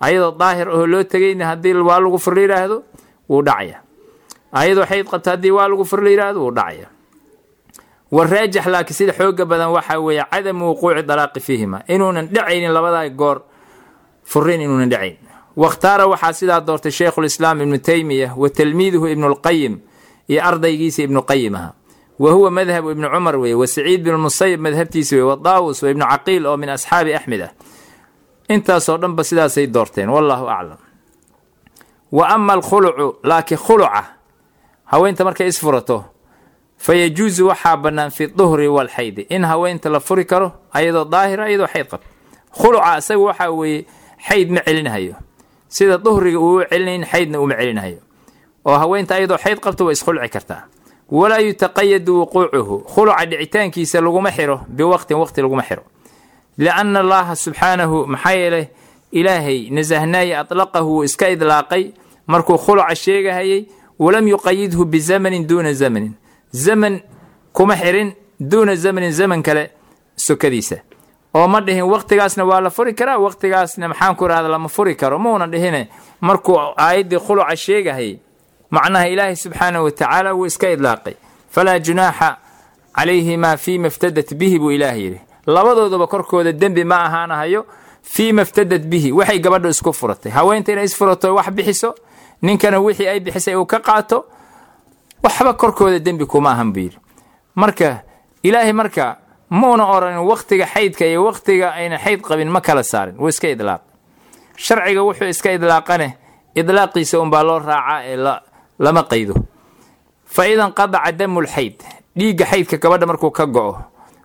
ayadoo daahir ahoo loo tegayna haddii waa lagu fur la yidhaahdo wuu dhacaya. Ayadoo xayd qabta haddii waa lagu fur la yidhaahdo wuu dhacaya. Waraajix laakiin sida xooga badan waxaa weeye cadamu wuquuci dalaaqi fiihima. Inuunan dhacaynin labadaa goor furin inuunan dhacayn wakhtaara waxaa sidaa doortay sheikhulislaam ibnu teymiya wa talmiiduhu ibnulqayim iyo ardaygiisa ibnuqayim aha wa huwa madhabu ibni cumar weye wa saciid binmusayib madhabtiisa weye wa daawus wa ibnu caqiil oo min asxaabi axmed ah. Intaasoo dhanba sidaasay doorteen wallaahu aclam. Wa ama alkhulucu laakiin khuluca haweenta markay isfurato fa yajuusu waxaa bannaan fi duhri walxaydi in haweenta la furi karo ayadoo daahira ayadoo xayd qabta khuluca isaga waxaa weeye xayd ma celinahayo sida duhriga uu celinayn xaydna uma celinahayo oo haweenta ayadoo xayd qabta waa iskhulci kartaa walaa yutaqayadu wuquucuhu. Khuluca dhicitaankiisa laguma xiro biwaqtin waqti laguma xiro. Lianna allaha subxaanahu maxaa yeelay ilaahay nasahnaaye atlaqahu wuu iska idlaaqay. Markuu khuluca sheegahayay walam yuqayidhu bizamanin duuna zamanin. Zaman kuma xirin duuna zamanin zaman kale sokadiisa. Oo ma dhihin waqtigaasna waa la furi karaa waqtigaasna maxaan ku irahda lama furi karo. Mauna dhihine markuu aayaddii khuluca sheegahayay macnaha ilaahay subxaanahu watacaala wuu iska idlaaqay. Falaa junaaxa calayhimaa fiima iftadat bihi buu ilaah yidhi. Labadooduba korkooda dembi ma ahaanahayo fiima iftadat bihi. Waxay gabadha isku furatay. Haweenta inay isfurato wax bixiso ninkana wixii ay bixisay uu ka qaato waxba korkooda dembi kuma ahan buu yidhi. Marka ilaahay marka muuna oranin wakhtiga xaydka iyo wakhtiga ayna xayd qabin ma kala saarin. Wuu iska idlaaq sharciga wuxuu iska idlaaqane idlaaqiisa unbaa loo raacaa ee lama qaydo. Fa ida nqadaca damul xayd dhiigga xaydka gabadha markuu ka go'o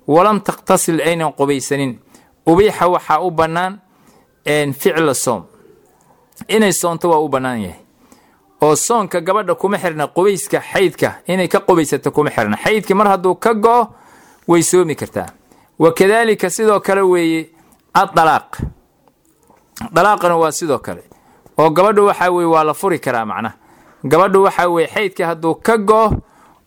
walam takhtasil aynan qubaysanin. Ubiixa waxaa u bannaan ficla soom. Inay soonto waa u bannaan yahay. Oo soonka gabadha kuma xirna qubayska xaydka inay ka qubaysato kuma xirna. Xaydki mar hadduu ka go'o way soomi kartaa. Wa kadaalika sidoo kale weeye adalaaq dalaaqana waa sidoo kale. Oo gabadhu waxaa weye waa la furi karaa macnaha gabadhu waxaa weye xaydkii hadduu ka go'o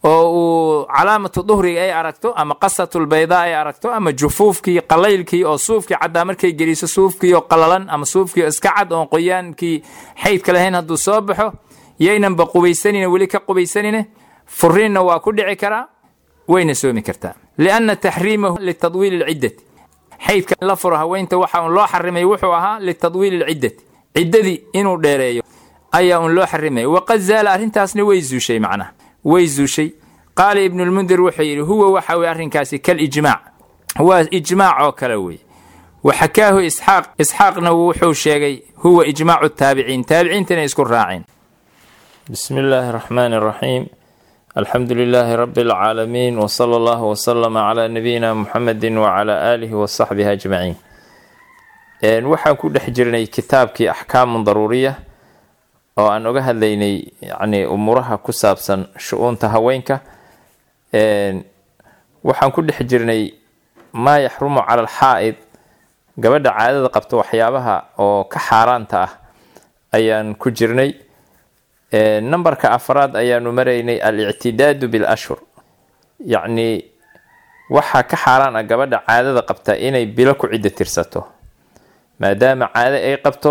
oo uu calaamatu duhriga ay aragto ama qasatulbaydaa ay aragto ama jufuufkii qalaylkii oo suufkii caddaa markay geliso suufkii qalalan ama suufkii iska cad oon qoyaankii xaydka lahayn hadduu soo baxo yaynanba qubaysanine weli ka qubaysanine furiinna waa ku dhici karaa wayna soomi kartaa. Lianna taxriimahu litadwiili alciddati xaydka la furo haweynta waxa un loo xarimay wuxuu ahaa litadwiili alciddati ciddadii inuu dheereeyo ayaa un loo xarimaya waqad zaala arrintaasna way zuushay macnaha way zuushay. Qaala ibnulmundir wuxuu yidhi huwa waxa weye arrinkaasi kalijmaac waa ijmaac oo kale weye waxakaahu isxaaq isxaaqna wuxuu sheegay huwa ijmaacu taabiciin taabiciintana isku raaceen bismi illaahi raxmaani raxiim alxamdu lilaahi rabi alcaalamiin wsala allahu wsalama calaa nabiyina muxamedi wacalaa aalihi wasaxbihi ajmaciin. Waxaan ku dhex jirnay kitaabkii axkaamun daruuriya oo aan oga hadlaynay yani umuuraha ku saabsan shu-uunta haweenka waxaan ku dhex jirnay maa yaxrumu cala alxaa'id gabadha caadada qabta waxyaabaha oo ka xaaraanta ah ayaan ku jirnay. Numberka afraad ayaanu maraynay al-ictidaadu bilashhur. Yacnii waxaa ka xaaraan ah gabadha caadada qabta inay bilo ku ciddo tirsato. Maadaama caado ay qabto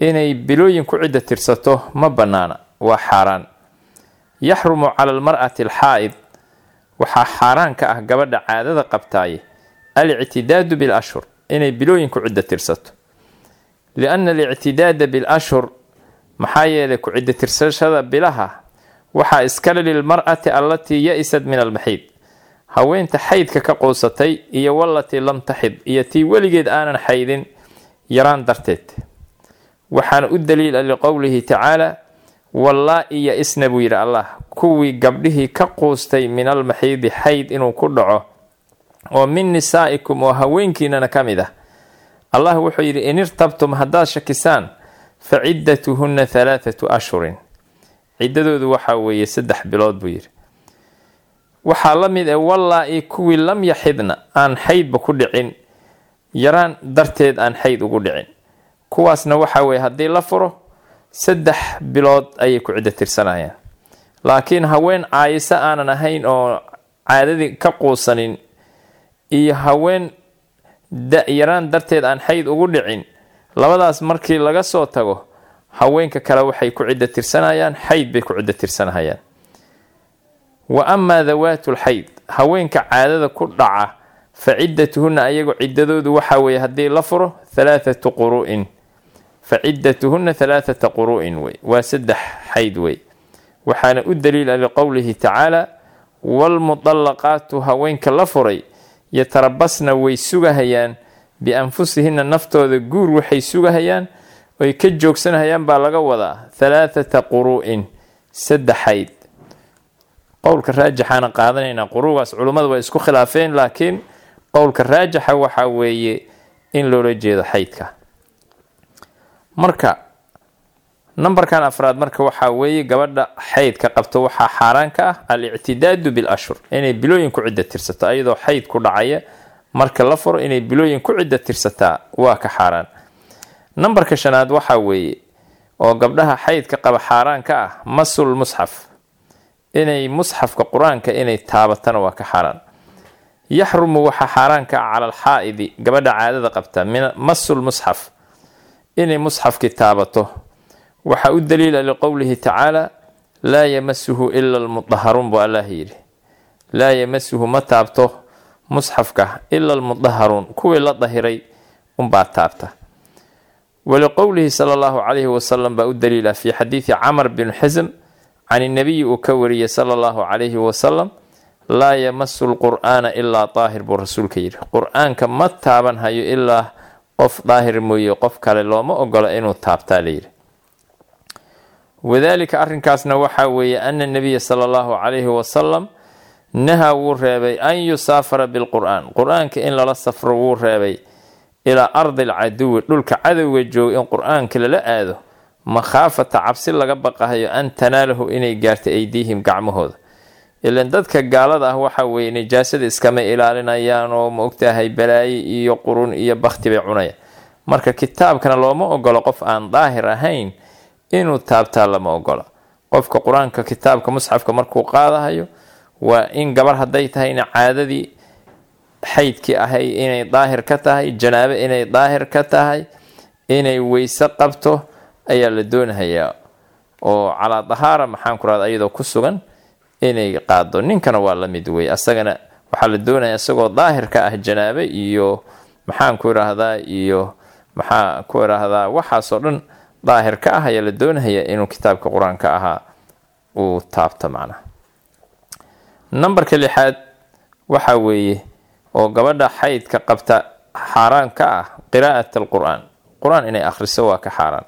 inay bilooyin ku ciddo tirsato ma bannaana waa xaaraan. Yaxrumu cala almar'ati alxaa'id waxaa xaaraan ka ah gabadha caadada qabtaaye. Al-ictidaadu bilashhur inay bilooyin ku ciddo tirsato. Lianna alictidaada bilashhur maxaa yeelay ku ciddo tirsashada bilaha waxaa iskale lilmar'ati allatii ya-isad min almaxiid. Haweenta xaydka ka quusatay iyo wallatii lam taxid iyo tii weligeed aanan xaydin yaraan darteed waxaana u daliila liqowlihi tacaala wallaa-i ya-isna buu yidhi allah kuwii gabdhihii ka quustay min almaxiidi xayd inuu ku dhaco oo min nisaa'ikum oo haweenkiinana ka mid ah. Allah wuxuu yidhi in irtabtum haddaad shakisaan fa ciddatuhunna halaathatu ashhurin. Ciddadoodu waxaa weeye saddex bilood buu yidhi. Waxaa la mid e wallaa-i kuwii lam yaxidna aan xaydba ku dhicin yaraan darteed aan xayd ugu dhicin kuwaasna waxaa weeye haddii la furo saddex bilood ayay ku ciddo tirsanayaan. Laakiin haween caayise aanan ahayn oo caadadii ka quusanin iyo haween yaraan darteed aan xayd ugu dhicin labadaas markii laga soo tago haweenka kale waxay ku ciddo tirsanayaan xayd bay ku ciddo tirsanayaan. Wa amaa dawaatu lxayd haweenka caadada ku dhaca fa ciddatuhunna ayagu ciddadoodu waxaa weeye haddii la furo halaathatu quru'in fa ciddatuhunna halaathata quru'in wey waa saddex xayd wey waxaana u daliila liqowlihi tacaala waalmudallaqaatu haweenka la furay yatarabasna way sugahayaan bianfusihinna naftooda guur waxay sugahayaan oy ka joogsanahayaan baa laga wadaa halaathata quru'in saddex xayd qowlka raajixaana qaadanaynaa qurugaas culummadu way isku khilaafeen laakiin qowlka raajixa waxaa weeye in loola jeedo xaydka marka nambarkan afraad marka waxaa weeye gabadha xaydka qabto waxaa xaaraan ka ah al-ictidaadu bil ashhur inay bilooyin ku cidda tirsato ayadoo xayd ku dhacaya marka la furo inay bilooyin ku cidda tirsataa waa ka xaaraan. Nambarka shanaad waxaa weeye oo gabdhaha xaydka qaba xaaraan ka ah masul musxaf inay musxafka qur'aanka inay taabatana waa ka xaaraan. Yaxrumu waxaa xaaraan ka ah cala gabadha caadada qabta masul musxaf inay musxafkii taabato. Waxaa u daliila liqowlihi tacaala laa yamasuhu ila almudaharuun buu allah yidhi. Laa yamasuhu ma taabto musxafka ila almudaharuun kuwii la dahiray unbaa taabta. Waliqowlihi sala allahu calayhi wasalam baa u daliila fii xadiidi camar bin xism can inabiyi uu ka wariyey sala allahu calayhi wasalam laa yamasu lqur'aana ilaa daahir buu rasuulka yidhi. Qur'aanka ma taaban hayo ilaa qof daahir mooye qof kale looma ogola inuu taabtaa layidhi wadaalika arrinkaasna waxaa weeye ana nabiya sala allahu calayhi wasalam naha wuu reebay an yusaafara bilqur'aan. Qur'aanka in lala safro wuu reebay ilaa ardi alcaduwi dhulka cadowga jooga in qur'aanka lala aado makhaafata cabsi laga baqahayo an tanaalahu inay gaarto aydiihim gacmahooda ilan dadka gaalada ah waxa weeye nijaasada iskama ilaalinayaan oo ma ogtahay balaaye iyo qurun iyo bakti bay cunayaan marka kitaabkana looma ogolo qof aan daahir ahayn inuu taabtaa lama ogola qofka qur'aanka kitaabka musxafka markuu qaadahayo waa in gabar hadday tahayna caadadii xaydkii ahay inay daahir ka tahay janaabe inay daahir ka tahay inay weyse qabto ayaa la doonahayaa. Oo calaa dahaara maxaan ku rahda ayadoo ku sugan inay qaado. Ninkana waa la mid wey asagana waxaa la doonaya isagoo daahir ka ah janaabe iyo maxaan ku idhaahdaa iyo maxaa ku idhaahdaa waxaasoo dhan daahir ka ah ayaa la doonahaya inuu kitaabka qur'aanka ahaa uu taabto macnaha nambarka lixaad waxaa weeye oo gabadha xaydka qabta xaaraan ka ah qiraa'at alqur-aan qur'aan inay akhriso waa ka xaaraan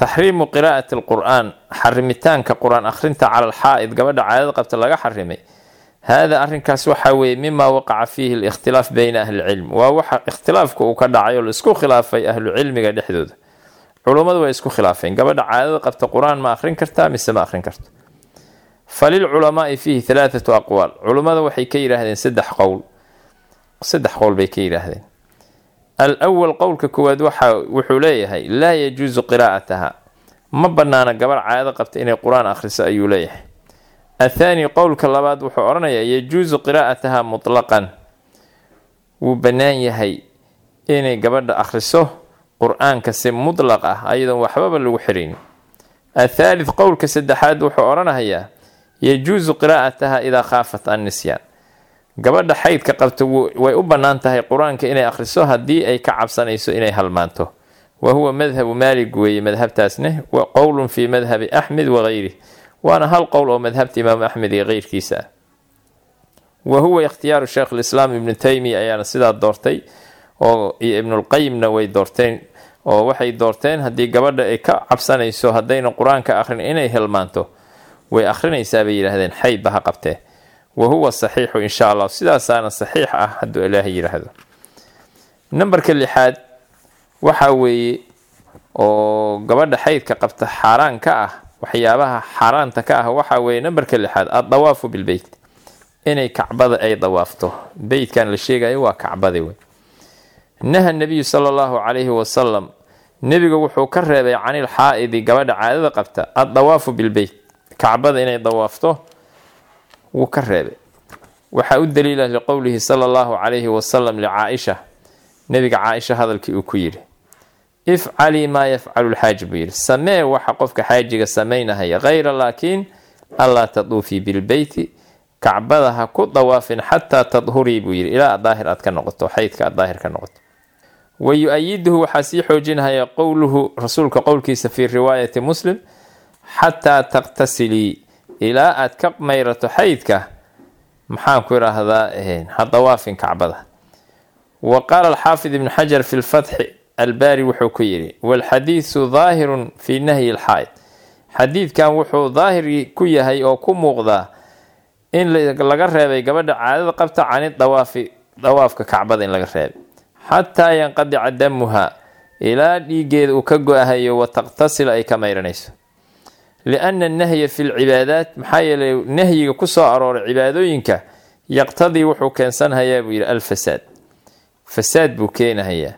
taxriimu qiraa'ati alqur-aan xarimitaanka qur'aan akhrinta cala alxaa'id gabadha caadada qabta laga xarimay haada arrinkaas waxaa weeye mima waqaca fiihi alikhtilaaf bayna ahlicilm waa waxa ikhtilaafka uu ka dhacay oo la isku khilaafay ahlucilmiga dhexdooda. Culummadu way isku khilaafeen. Gabadha caadada qabta qur'aan ma akhrin kartaa mise ma akhrin karto? Falilculamaai fiihi halaathatu aqwaal. Culummada waxay ka yidhaahdeen saddex qowl. Saddex qowl bay ka yidhaahdeen al-awal qowlka koowaad waxa wuxuu leeyahay laa yajuusu qiraa'ataha. Ma bannaana gabar caado qabta inay qur'aan akhriso ayuu leeyahay. Athaani qowlka labaad wuxuu odhanayaa yajuusu qiraa'ataha mutlaqan. Wuu bannaan yahay inay gabadha akhriso qur'aanka si mutlaq ah ayadoon waxbaba lagu xiraynin athaalith qowlka saddexaad wuxuu odhanayaa yajuusu qiraa'ataha idaa khaafat an nisyaan gabadha xaydka qabta way u bannaan tahay qur'aanka inay akhriso haddii ay ka cabsanayso inay halmaanto. Wa huwa madhabu maalig weeye madhabtaasne wa qowlun fii madhabi axmed wagayrih waana hal qowl oo madhabta imaamu axmed iyo keyrkiisa ah. Wa huwa ikhtiyaaru sheekh lislaam ibnu taymiya ayaana sidaa doortay oo iyo ibnulqayimna way doorteen oo waxay doorteen haddii gabadha ay ka cabsanayso haddayna qur'aanka akhrin inay helmaanto way akhrinaysaa bay yidhaahdeen xaydba ha qabtee wa huwa saxiixu insha allah sidaasaana saxiix ah hadduu ilaahay yidhaahdo nambarka lixaad waxaa weeye oo gabadha xaydka qabta xaaraan ka ah waxyaabaha xaaraanta ka ah waxaa weeye nambarka lixaad addawaafu bilbeyt inay kacbada ay dawaafto. Beytkan la sheegayo waa kacbada wey naha nabiyu sala allahu calayhi wasalam nebiga wuxuu ka reebay canil xaa'idi gabadha caadada qabta addawaafu bilbeyt kacbada inay dawaafto wuu ka reebay. Waxaa u daliila liqowlihi sala allahu calayhi wasalam licaa-isha nebiga caa-isha hadalkii uu ku yidhi ifcalii maa yafcalu lxaaji buu yidhi samee waxa qofka xaajiga samaynahaya hayra laakiin allaa taduufii bilbeyti kacbada ha ku dawaafin xataa tadhurii buu yidhi ilaa daahir aad ka noqoto xaydka aad daahir ka noqoto. Wa yu-ayiduhu waxaa sii xoojinahaya qowluhu rasuulka qowlkiisa fii riwaayati muslim xataa taqtasilii ilaa aad ka mayrato xaydka maxaan ku idhaahdaa ha dawaafin kacbada. Wa qaala alxaafid ibnu xajar fi lfatxi albaari wuxuu ku yidhi walxadiisu daahirun fii nahyi lxaa'id xadiidkan wuxuu daahir ku yahay oo ku muuqdaa in laga reebay gabadha caadada qabta cani dawaafi dawaafka kacbada in laga reebay xataa yanqadica damuha ilaa dhiiggeeda uu ka go-ahayo wa taqtasila ay ka mayranayso lianna annahya fi lcibaadaat maxaa yeelay nahyiga ku soo arooray cibaadooyinka yaqtadii wuxuu keensanhayaa buu yidhi alfasaad. Fasaad buu keenahayaa.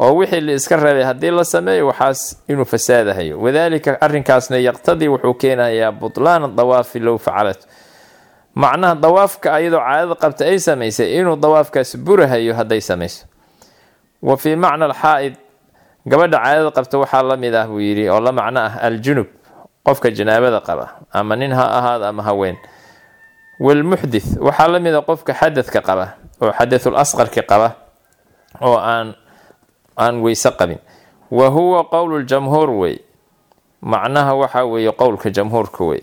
Oo wixii la iska reebay haddii la sameeyo waxaas inuu fasaadahayo. Wadaalika arrinkaasna yaqtadii wuxuu keenahayaa butlaana dawaafi low facalat. Macnaha dawaafka ayadoo caadada qabta ay samaysay inuu dawaafkaas burahayo hadday samayso. Wa fii macna alxaa'id gabadha caadada qabta waxaa la mid ah buu yidhi oo la macno ah aljunub qofka janaabada qaba ama nin ha ahaada ama haween walmuxdith waxaa la mid a qofka xadadka qaba oo xadathul asqarki qaba oo aan aan weyse qabin. Wa huwa qowlu ljamhuur wey. Macnaha waxa weeye qowlka jamhuurka wey.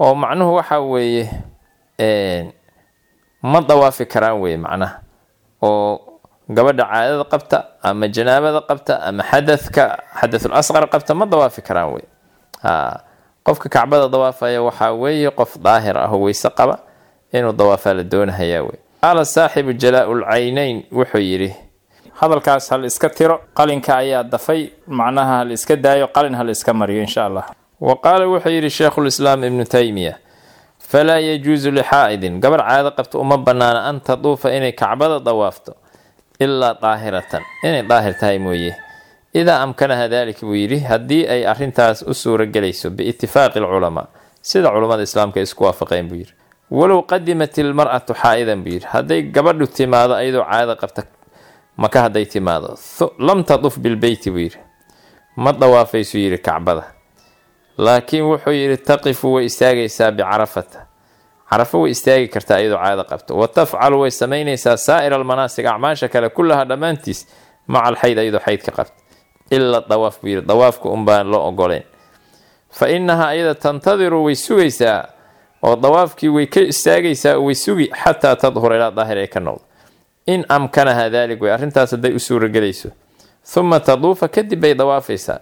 Oo macnuhu waxa weeye ma dawaafi karaan wey macnaha. Oo gabadha caadada qabta ama janaabada qabta ama xadadka xadathul qabta ma dawaafi karaan wey qofka kacbada dawaafaya waxaa weeye qof daahir ah oo weyse qaba inuu dawaafaa la doonahayaa wey qaala saaxibu jalaa-ul caynayn wuxuu yidhi hadalkaas hal iska tiro qalinka ayaa dafay macnaha hal iska daayo qalin hal iska mariyo insha allah. Wa qaala wuxuu yidhi sheikhulislaam ibnu taymiya falaa yajuusu lixaa'idin gabar caado qabta uma bannaana an taduufa inay kacbada dawaafto ilaa daahiratan. Inay daahir tahay mooye idaa amkanaha daalika buu yidhi haddii ay arrintaas u suuro gelayso biitifaaqi alculamaa. Sida culammada islaamka isku waafaqeen buu yidhi. Walow qadimat ilmar'atu xaa'idan buu yidhi. Hadday gabadhu timaado ayadoo caado qabta maka hadday timaado. Lam taduf bilbeyti buu yidhi. Ma dawaafaysu yidhi kacbada. Laakiin wuxuu yidhi taqifu way istaagaysaa bicarafata carafo way istaagi kartaa iyadoo caado qabto. Wa tafcalu way samaynaysaa saa'ira almanaasig acmaasha kale kullaha dhammaantiis maca alxayd iyadoo xaydka qabta ila dawaaf buu yidhi dawaafka unbaan loo ogoleyn fa innahaa iyada tantadiru way sugaysaa oo dawaafkii way ka istaagaysaa way sugi xataa tadhura ilaa daahir ay ka noqdo in amkanaha daalik way arrintaas hadday u suuragelayso huma taduufa kadib bay dawaafaysaa.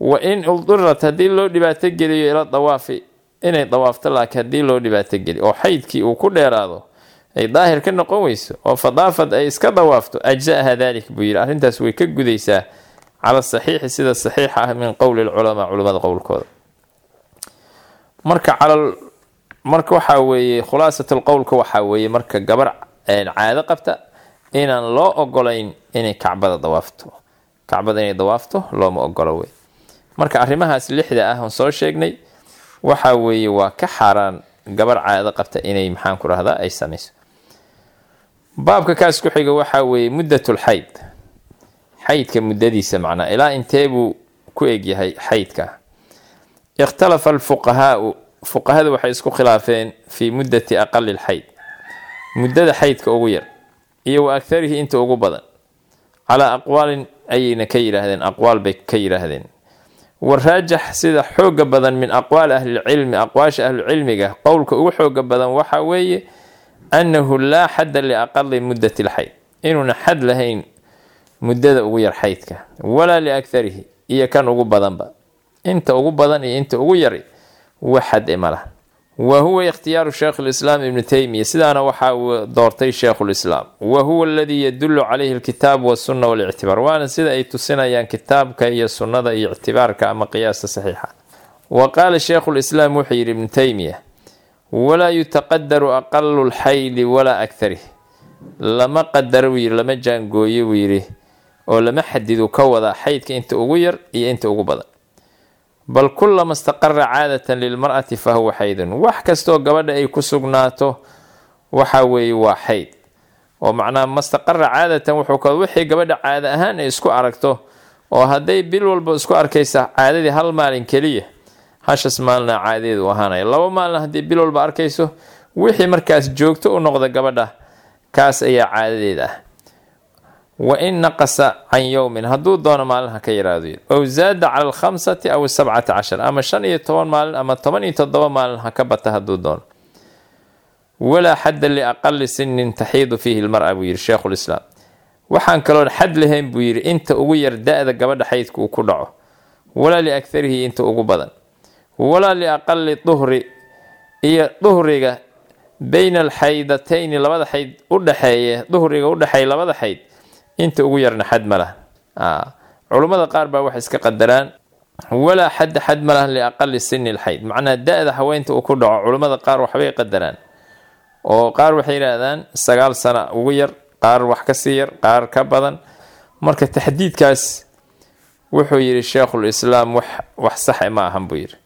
Wa in udirat haddii loo dhibaato geliyo ila dawaafi inay dawaafto laakiin haddii loo dhibaato geliyo oo xaydkii uu ku dheeraado ay daahir ka noqon weyso oo fadaafad ay iska dawaafto ajza'aha dalik buu yidhi. Arrintaas way ka gudaysaa cala saxiixi sida saxiixa ah min qowli lculamaa culamada qowlkooda. Marka calal marka waxaa weeye khulaasatul qowlka waxaa weeye marka gabar caado qabta inaan loo ogolayn inay kacbada dawaafto. Kacbada inay dawaafto looma ogolo wey. Marka arrimahaas lixda ah oon soo sheegnay waxa weeye waa ka xaaraan gabar caado qabta inay maxaan ku rahdaa ay samayso. Baabka kaas ku xiga waxaa weeye muddatul xayd xaydka muddadiisa macnaa ilaa intee buu ku egyahay xaydka. Ikhtalafa alfuqahaau fuqahada waxay isku khilaafeen fii muddati aqali lxayd muddada xaydka ugu yar iyo wa akharihi inta ugu badan. Calaa aqwaalin ayayna ka yidhaahdeen aqwaal bay ka yidhaahdeen. Waraajax sida xooga badan min aqwaali ahlilcilmi aqwaasha ahlucilmiga qowlka ugu xooga badan waxa weeye annahu laa xadda liaqali muddati lxayd inuuna xad lahayn muddada ugu yar xaydka walaa liakharihi iyo kan ugu badanba. Inta ugu badan iyo inta ugu yari wax xad e ma laha wa huwa ikhtiyaaru sheikhulislaam ibnu teymiya sidaana waxa uu doortay sheikhulislaam wa huwa aladii yadullu calayhi alkitaabu wasunna walictibaar waana sida ay tusinayaan kitaabka iyo sunnada iyo ictibaarka ama qiyaasta saxiixa. Wa qaala sheikhulislaam wuxuu yidhi ibnu teymiya walaa yutaqadaru aqalu lxayli walaa akharih lama qadaro buu yidhi lama jaangooyo buu yidhi oo lama xadidu ka wadaa xaydka inta ugu yar iyo inta ugu badan. Bal kullama istaqara caadatan lilmar'ati fa huwa xaydun. Wax kastoo gabadha ay ku sugnaato waxa weeye waa xayd. Oo macnaha mastaqara caadatan wuxuu ka wixii gabadha caada ahaan ay isku aragto oo hadday bil walba isku arkaysa caadadii hal maalin keliya hashas maalina caadadeedu ahaanaya laba maalin haddii bil walba arkayso wixii markaas joogto u noqda gabadha kaas ayaa caadadeeda ah wa in naqasa can yowmin hadduu doono maalinha ka yaraado ow zaada cala alkhamsati aw sabcati cashar ama shan iyo toban maalin ama toban iyo toddoba maalin ha ka bata hadduu doono. Walaa xadda liaqali sinin taxiidu fiihi lmara buu yidhi sheikhulislaam waxaan kaloon xad lahayn buu yidhi inta ugu yar da-da gabadha xaydka uu ku dhaco. Walaa liakharihi inta ugu badan. Walaa liaqali duhri iyo duhriga bayna alxaydatayni labada xayd udhexeeya duhriga udhexeeya labada xayd inta ugu yarna xad ma lahan culummada qaar baa waxay iska qadaraan walaa xadda xad ma lahan liaqali sini lxayd macnaa da-da haweenta uu ku dhaco culummada qaar waxbay qadaraan. Oo qaar waxay yidhaahdaan sagaal sana ugu yar qaar wax ka sii yar qaar ka badan. Marka taxdiidkaas wuxuu yidhi sheikhul wax wax saxe ma ahan buu yidhi.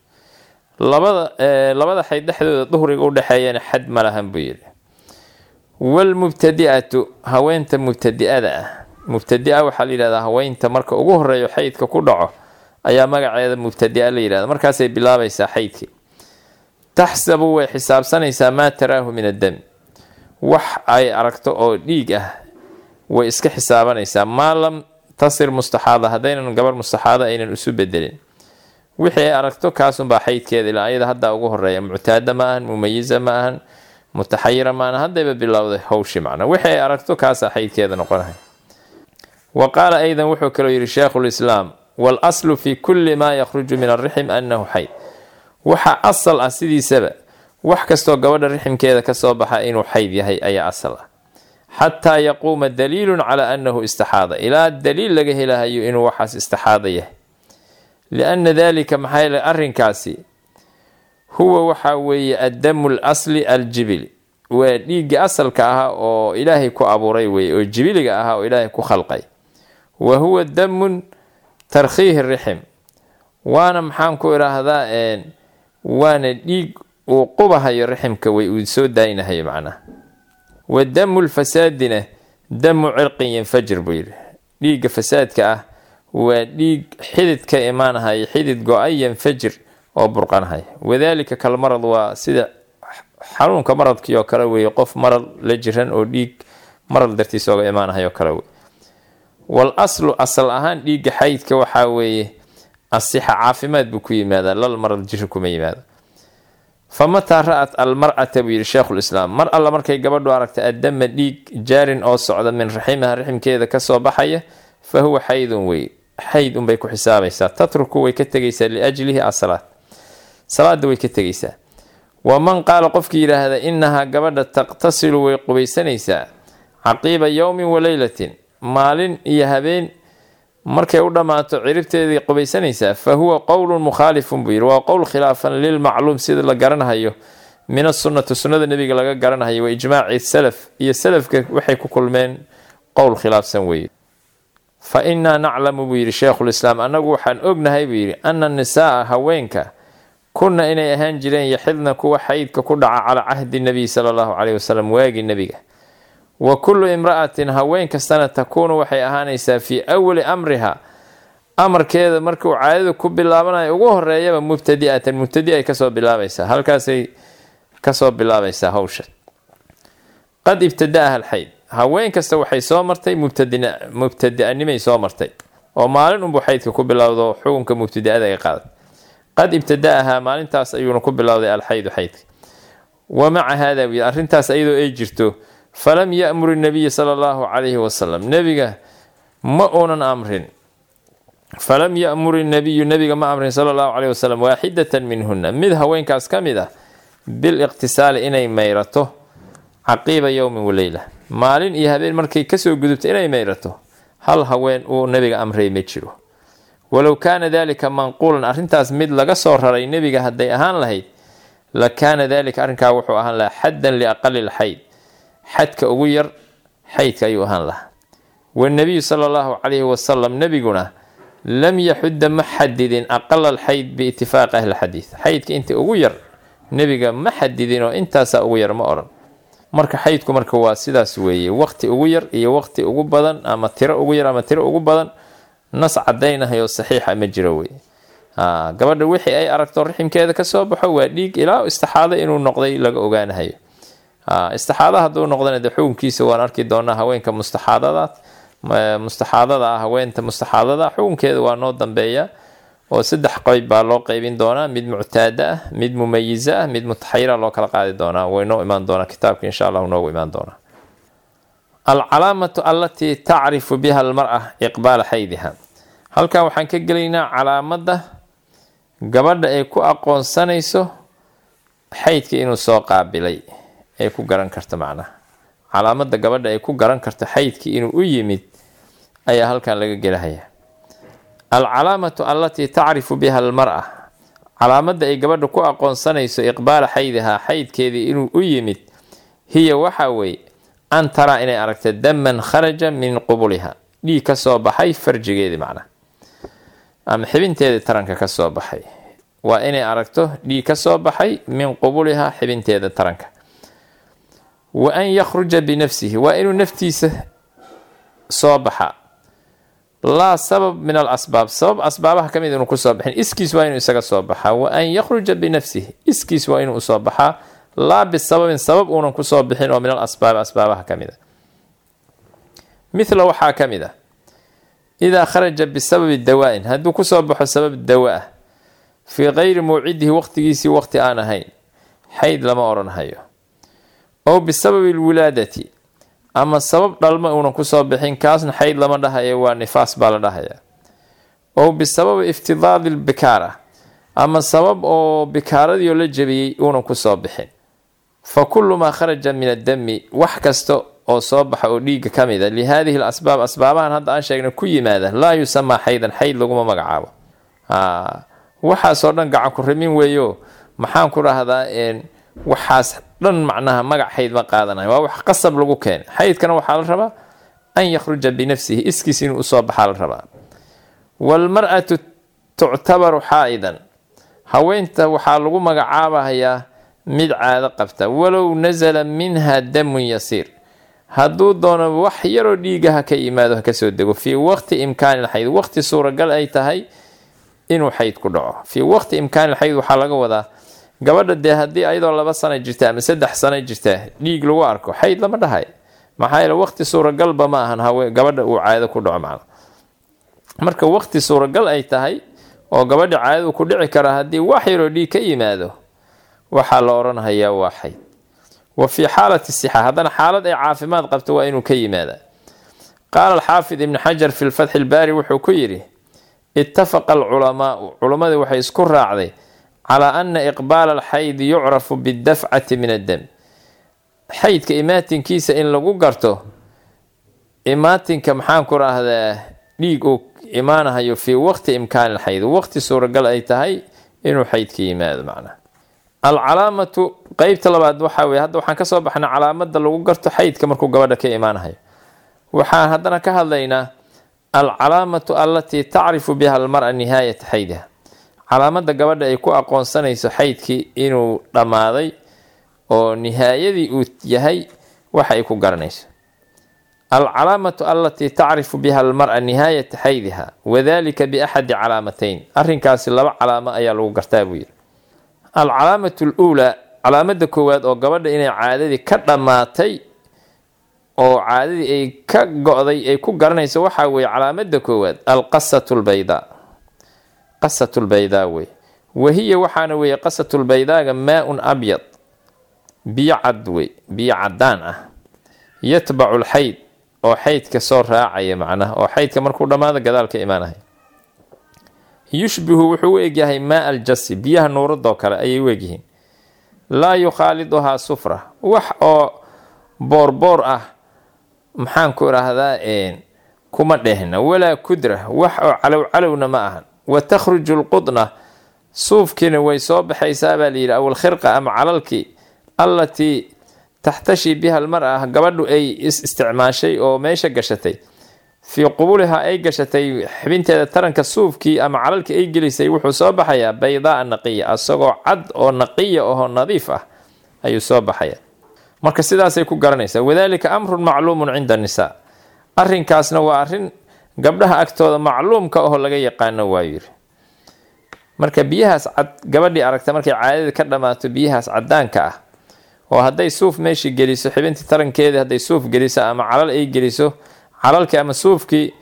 Labada labada xayd dhexdooda duhriga udhexeeyana xad ma lahan buu yidhi. Walmubtadi'atu haweenta mubtadi'ada ah mubtadia waxaa la yidhahdaa haweynta marka ugu horeeyo xaydka ku dhaco ayaa magaceeda mubtadia la yidhahda markaasay bilaabaysaa xaydkii taxsabu way xisaabsanaysaa maa taraahu min addami wax ay aragto oo dhiig ah way iska xisaabanaysaa. Maa lam tasir mustaxaada haddaynan gabar mustaxaada aynan isu bedelin wixii ay aragto kaasunbaa xaydkeeda ilaa ayada haddaa ugu horreeya muctaada ma ahan mumayiza ma ahan mutaxayira ma ahan haddayba bilowday hawshi macna wixii ay aragto kaasaa xaydkeeda noqonahay wa qaala aydan wuxuu kaloo yidhi sheikhulislaam waalaslu fi kulli maa yakhruju min alrixm annahu xayd waxa asal ah sidiisaba wax kastoo gabadha riximkeeda ka soo baxa inuu xayd yahay ayaa asal ah. Xataa yaquuma daliilun calaa annahu istixaada ilaa daliil laga helahayo inuu waxaas istixaada yahay. Lianna dalika maxaa yeele arrinkaasi huwa waxaa weeye addamu lasli aljibili waa dhiigga asalka ahaa oo ilaahay ku abuuray weye oo jibiliga ahaa oo ilaahay ku khalqay wa huwa damun tarkhiihi rixim. Waana maxaan ku idhaahdaa waana dhiig uu qubahayo riximka way uu soo daaynahayo macnaha. Wa damu lfasaadina damu cirqin yanfajir buu yidhi. Dhiigga fasaadka ah waa dhiig xidid ka imaanahaya xidid go'ay yanfajir oo burqanahaya. Wadaalika kalmarad waa sida xanuunka maradkii oo kale weeye qof marad la jiran oo dhiig marad dartiis ooga imaanahay oo kale wey wal aslu asal ahaan dhiigga xaydka waxaa weeye asixa caafimaad buu ku yimaadaa lal marad jiri kuma yimaado. Fa mataa ra'at almar'ata buu yidhi sheikhulislaam mar alla markay gabadhu aragta addama dhiig jaarin oo socda min raximaha raximkeeda ka soo baxaya fa huwa xaydun wey xayd unbay ku xisaabaysaa. Tatruku way ka tegaysaa liajlihi asalaad. Salaada way ka tegaysaa. Waman qaala qofkii yidhaahda inahaa gabadha taqtasilu way qubaysanaysaa caqiiba yowmin wa leylatin maalin iyo habeen markay u dhammaato ciribteedii qubaysanaysaa fa huwa qowlun mukhaalifun buu yidhi. Waa qowl khilaafan lilmacluum sida la garanahayo min asunnati sunnada nebiga laga garanahayo wa ijmaaci salaf iyo salafka waxay ku kulmeen qowl khilaafsan weeye. Fa innaa naclamu buu yidhi sheikhulislaam annagu waxaan ognahay buu yidhi ana nisaaa haweenka kunna inay ahaan jireen yaxidna kuwa xaydka ku dhaca calaa cahdi nabiy sala allahu caleyhi wasalam waagii nebiga wa kullu imra'atin haween kastana takuunu waxay ahaanaysaa fii awali amriha. Amarkeeda markuu caadadu ku bilaabanayo ugu horeeyaba mubtadi'atan mubtadi ay ka soo bilaabaysaa. Halkaasay ka soo bilaabaysaa hawsha. Qad ibtada'aha alxayd haween kasta waxay soo martay mubtadi'animay soo martay. Oo maalin unbuu xaydka ku bilowdo xukunka mubtadi'ada ay qaaday. Qad ibtada'ahaa maalintaas ayuuna ku bilowday alxaydu xaydka wa maca haada arrintaas iyadoo ay jirto falam ya'mur inabiya sala allahu calayhi wasalam nebiga ma uunan amrin. Falam ya'mur inabiyu nebiga ma amrin sala allahu caleyhi wasalam waaxidatan minhuna mid haweenkaas ka mid ah biliqtisaali inay mayrato caqiiba yowmin waleyla maalin iyo habeen markay ka soo gudubto inay mayrato hal haween uu nebiga amray ma jiro. Walow kaana dalika manquulan arrintaas mid laga soo raray nebiga hadday ahaan lahayd la kaana dalika arrinkaa wuxuu ahaan lahaa xaddan liaqali lxayd xadka ugu yar xaydka ayuu ahaan lahaa. Wanabiyu sala allahu calayhi wasalam nebiguna lam yaxudda ma xadidin aqala alxayd biitifaaqi ahli xadiid xaydka inta ugu yar nebiga ma xadidin oo intaasaa ugu yar ma odhan marka xaydku marka waa sidaas weeye waqti ugu yar iyo waqti ugu badan ama tiro ugu yar ama tiro ugu badan nas cadaynahay oo saxiixa ma jiro wey gabadha wixii ay aragto riximkeeda ka soo baxo waa dhiig ilaa istixaado inuu noqday laga ogaanahayo istixaada hadduu noqdana de xukunkiisa waan arki doonaa haweenka mustaxaadada mustaxaadada ah haweenta mustaxaadada xukunkeeda waa noo dambeeya. Oo saddex qayb baa loo qeybin doonaa mid muctaada ah mid mumayiza ah mid mutaxayira loo kala qaadi doonaa. Waynoo imaan doonaa kitaabka insha allahu noogu imaan doonaa. Alcalaamatu allatii tacrifu biha almara iqbaala xaydiha. Halkan waxaan ka gelaynaa calaamadda gabadha ay ku aqoonsanayso xaydkii inuu soo qaabilay ay ku garan karto macnaha calaamada gabadha ay ku garan karto xaydkii inuu u yimid ayaa halkan laga gelahaya. Alcalaamatu allatii tacrifu biha almar-a. Calaamada ay gabadha ku aqoonsanayso iqbaala xaydihaa xaydkeedii inuu u yimid hiya waxaa weeye an taraa inay aragta daman kharaja min qubuliha. Dhiig ka baxay farjigeedii macnaha ama xibinteedii taranka ka baxay. Waa inay aragto dhiig ka soo baxay min qubuliha xibinteeda taranka wa an yakhruja binafsihi waa inuu naftiisa soo baxa. Laa sabab min alasbaab sabab asbaabaha ka mid inuu ku soo baxin iskiis waa inuu isaga soo baxaa wa an yakhruja binafsihi iskiis waa inuu u soo baxaa laa bisababin sabab uunan ku soo bixin oo min al asbaabi asbaabaha ka mid a mithla waxaa ka mid a idaa kharaja bisababi dawaa-in hadduu ku soo baxo sabab dawa ah fii kayri mawcidihi waqtigiisii waqti aan ahayn xayd lama odhanhayo ow bisababi lwilaadati ama sabab dhalma uunan ku soo bixin kaasna xayd lama dhahayo waa nifaas baa la dhahaya ow bisababi iftidaadi lbikaara ama sabab oo bikaaradii la jebiyey uunan ku soo bixin fa kullu maa kharaja min addami wax kasta oo soo baxa oo dhiigga ka mid a lihaadihi alasbaab asbaabahan hadda aan sheegna ku yimaada laa yusamaa xaydan xayd laguma magacaabo waxaasoo dhan gacan ku rimin weeyo maxaan ku dhahdaa waxaas dhan macnaha magac xayd ma qaadanayo waa wax qasab lagu keenay. Xaydkana waxaa la rabaa an yakhruja binafsihi iskiis inuu u soo baxaa la rabaa. Waalmar-atu tuctabaru xaa'idan. Haweenta waxaa lagu magacaabahayaa mid caado qabta. Walow nasala minha damun yasiir. Hadduu doono wax yaroo dhiigaha ka yimaado ha ka soo dego. Fii waqti imkaani lxayd waqti suuragal ay tahay inuu xayd ku dhaco. Fii waqti imkaani lxayd waxaa laga wadaa gabadha dee haddii ayadoo laba sana jirta ama saddex sana jirta dhiig lagu arko xayd lama dhahay. Maxaa yeele waqti suuragalba ma ahan hawe gabadha uu caado ku dhaco macna marka waqti suuragal ay tahay oo gabadha caadadu ku dhici kara haddii wax yaroo dhiig ka yimaado waxaa la odhanhayaa waa xayd wa fii xaalati sixa haddana xaalad ay caafimaad qabto waa inuu ka yimaada. Qaala alxaafid ibni xajar fi lfatxi ilbaari wuxuu ku yidhi ittafaqa alculamaau culammadii waxay isku raacday calaa ana iqbaala alxaydi yucrafu bidafcati min addam xaydka imaatinkiisa in lagu garto imaatinka maxaan ku raahdaa dhiig uu imaanahayo fii waqti imkaani alxayd waqti suuragal ay tahay inuu xaydka yimaado macnaha alcalaamatu qeybta labaad waxaa weye hadda waxaan ka soo baxnay calaamada lagu garto xaydka markuu gabadha ka imaanahayo waxaan haddana ka hadlaynaa alcalaamatu allatii tacrifu biha almara nihaayata xaydiha calaamada gabadha ay ku aqoonsanayso xaydkii inuu dhammaaday oo nihaayadii uu yahay waxa ay ku garanayso. Alcalaamatu allatii tacrifu biha almara nihaayata xaydiha wadalika biaxadi calaamatayn. Arrinkaasi laba calaamo ayaa lagu gartaa buu yidhi. Alcalaamatu luulaa calaamada koowaad oo gabadha inay caadadii ka dhammaatay oo caadadii ay ka go-day ay ku garanayso waxaa weeye calaamada koowaad alqasatu lbaydaa qasatu lbaydaa wey. Wahiya waxaana weeye qasatulbaydaaga maa-un abyad. Biyo cad wey biyo cadaan ah. Yatbacu lxayd oo xaydka soo raacaya macnaha oo xaydka markuu dhammaado gadaal ka imaanaya yushbihu wuxuu u egyahay maa aljasi biyaha nuuradoo kale ayay u egyihiin laa yukhaaliduhaa sufra. Wax oo boorboor ah maxaan ku idhaahdaa kuma dhehna. Walaa kudra. Wax oo calow calowna ma ahan wa takhruju lqudna suufkiina way soo baxaysaa baa layidhi awalkhirqa ama calalkii allatii taxtashi biha almar-a gabadhu ay is isticmaashay oo meesha gashatay fii qubulihaa ay gashatay xibinteeda taranka suufkii ama calalkii ay gelisay wuxuu soo baxayaa baydaaa naqiya asagoo cad oo naqiya oo nadiif ah ayuu soo baxaya marka sidaasay ku garanaysaa wadalika amrun macluumun cinda nisaa arrinkaasna waa arrin gabdhaha agtooda macluumka oo laga yaqaano waa yiri marka biyahaas cad gabadhii aragta markay caadada ka dhammaato biyahaas cadaanka ah oo hadday suuf meeshii geliso xibintii tarankeedii hadday suuf geliso ama calal ay geliso calalkii ama suufkii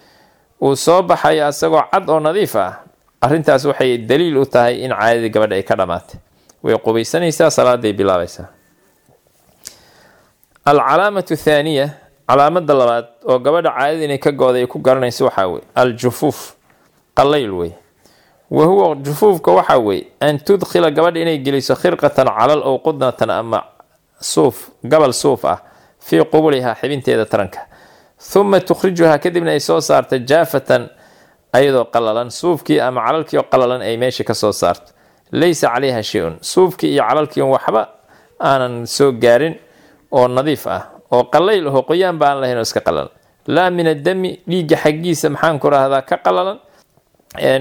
uu soo baxayo asagoo cad oo nadiif ah arrintaas waxay daliil u tahay in caadadii gabadha ay ka dhammaatay way qubaysanaysaa salaaday bilaabaysaa. Alcalaamatu thaaniya calaamada labaad oo gabadha caadada inay ka go-day ay ku garanayso waxaa wey aljufuuf qallayl wey wa huwa jufuufka waxaa weeye an tudkhila gabadha inay geliso khirqatan calal ow qudnatan ama suuf gabal suuf ah fii qubulihaa xibinteeda taranka. Huma tukhrijuhaa kadibna ay soo saarta jaafatan ayadoo qalalan suufkii ama calalkii oo qalalan ay meesha ka soo saarto. Laysa calayha shay-un suufkii iyo calalkii un waxba aanan soo gaarin oo nadiif ah oo qalayl aho qoyaan ba aan lahayn oo iska qalalan. Laa min addami dhiigga xaggiisa maxaan ku rahdaa ka qalalan?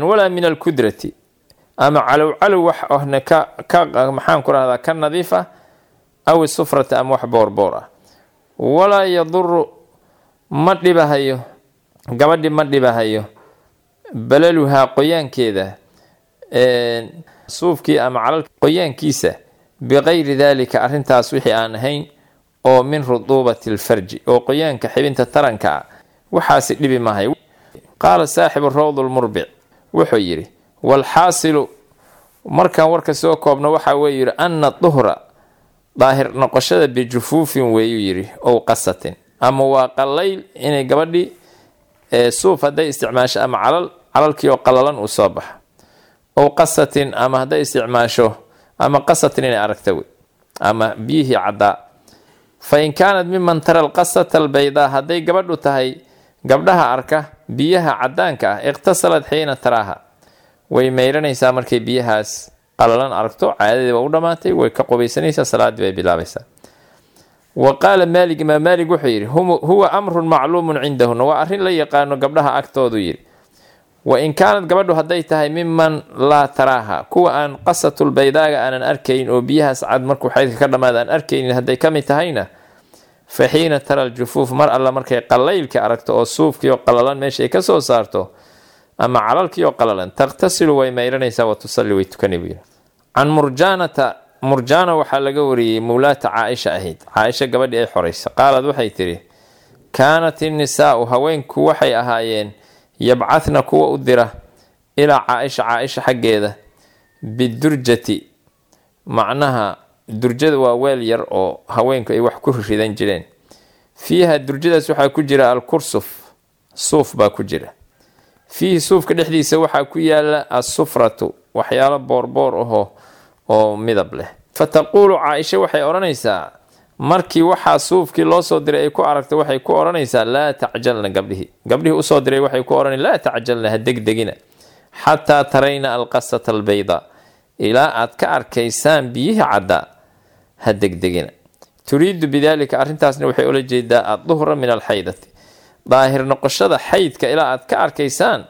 Walaa min alkudrati ama calow calow wax ohna ka maxaan ku rahdaa ka nadiif ah aw isufrata ama wax boorboor ah. Walaa yaduru ma dhibahayo gabadhi ma dhibahayo. Balaluhaa qoyaankeeda suufkii ama calalka qoyaankiisa bikayri dalika arrintaas wixii aan ahayn oo min ruduubati alfarji oo qoyaanka xibinta taranka ah waxaasi dhibi mahay. Qaala saaxibu rawd lmurbic wuxuu yidhi walxaasilu markaan warka soo koobno waxa weye yidhi ana duhra daahir noqoshada bijufuufin weeyuu yidhi ow qasatin. Ama waa qalayl inay gabadhii suuf hadday isticmaasho ama calal calalkii oo qalalan uu soo baxo ow qasatin ama hadday isticmaasho ama qasatin inay aragta wey ama biyihii caddaa fa in kaanat miman tara alqasata albaydaa hadday gabadhu tahay gabdhaha arka biyaha caddaanka ah iqtasalad xiina taraaha. Way meyranaysaa markay biyahaas qalalan aragto caadadiiba u dhammaatay way ka qubaysanaysaa salaaddii bay bilaabaysaa. Wa qaala maalik imaam maalik wuxuu yidhi huwa amrun macluumun cindahuna waa arrin la yaqaano gabdhaha agtoodu yidhi wa in kaanad gabadhu hadday tahay miman laa taraaha. Kuwa aan qasatulbaydaaga aanan arkayn oo biyahaas cad markuu xaydka ka dhammaada aan arkaynin hadday ka mid tahayna fa xiina tara aljufuuf mar alla markay qalaylka aragto oo suufkii oo qalalan meeshaay ka soo saarto ama calalkii oo qalalan taqhtasilu way meyranaysaa wa tusalli way tukani buu yidhi. Can murjaanata murjaana waxaa laga wariyey mowlaata caaisha ahayd. Caaisha gabadhii ay xoraysa. Qaalad waxay tidhi kaanat innisaau haweenku waxay ahaayeen yabcadna kuwa u dira ilaa caaisha caaisha xaggeeda bidurjati macnaha durjada waa weel yar oo haweenku ay wax ku ridan jireen. Fiiha durjadaas waxaa ku jira alkursuf suuf baa ku jira. Fiihi suufka dhexdiisa waxaa ku yaalla assufratu waxyaalo boorboor ahoo oo midab leh. Fa taquulu caaisha waxay odhanaysaa markii waxaa suufkii loo soo diray ay ku aragto waxay ku odhanaysaa laa tacjalna gabdhihii gabdhihii u soo diray waxay ku odhan laa tacjalna ha degdegina xataa tarayna alqasata albayda ilaa aad ka arkaysaan biyihii caddaa ha degdegina. Turiidu bidaalika arrintaasna waxay ula jeedaa adduhra min alxaydati daahir noqoshada xaydka ilaa aad ka arkaysaan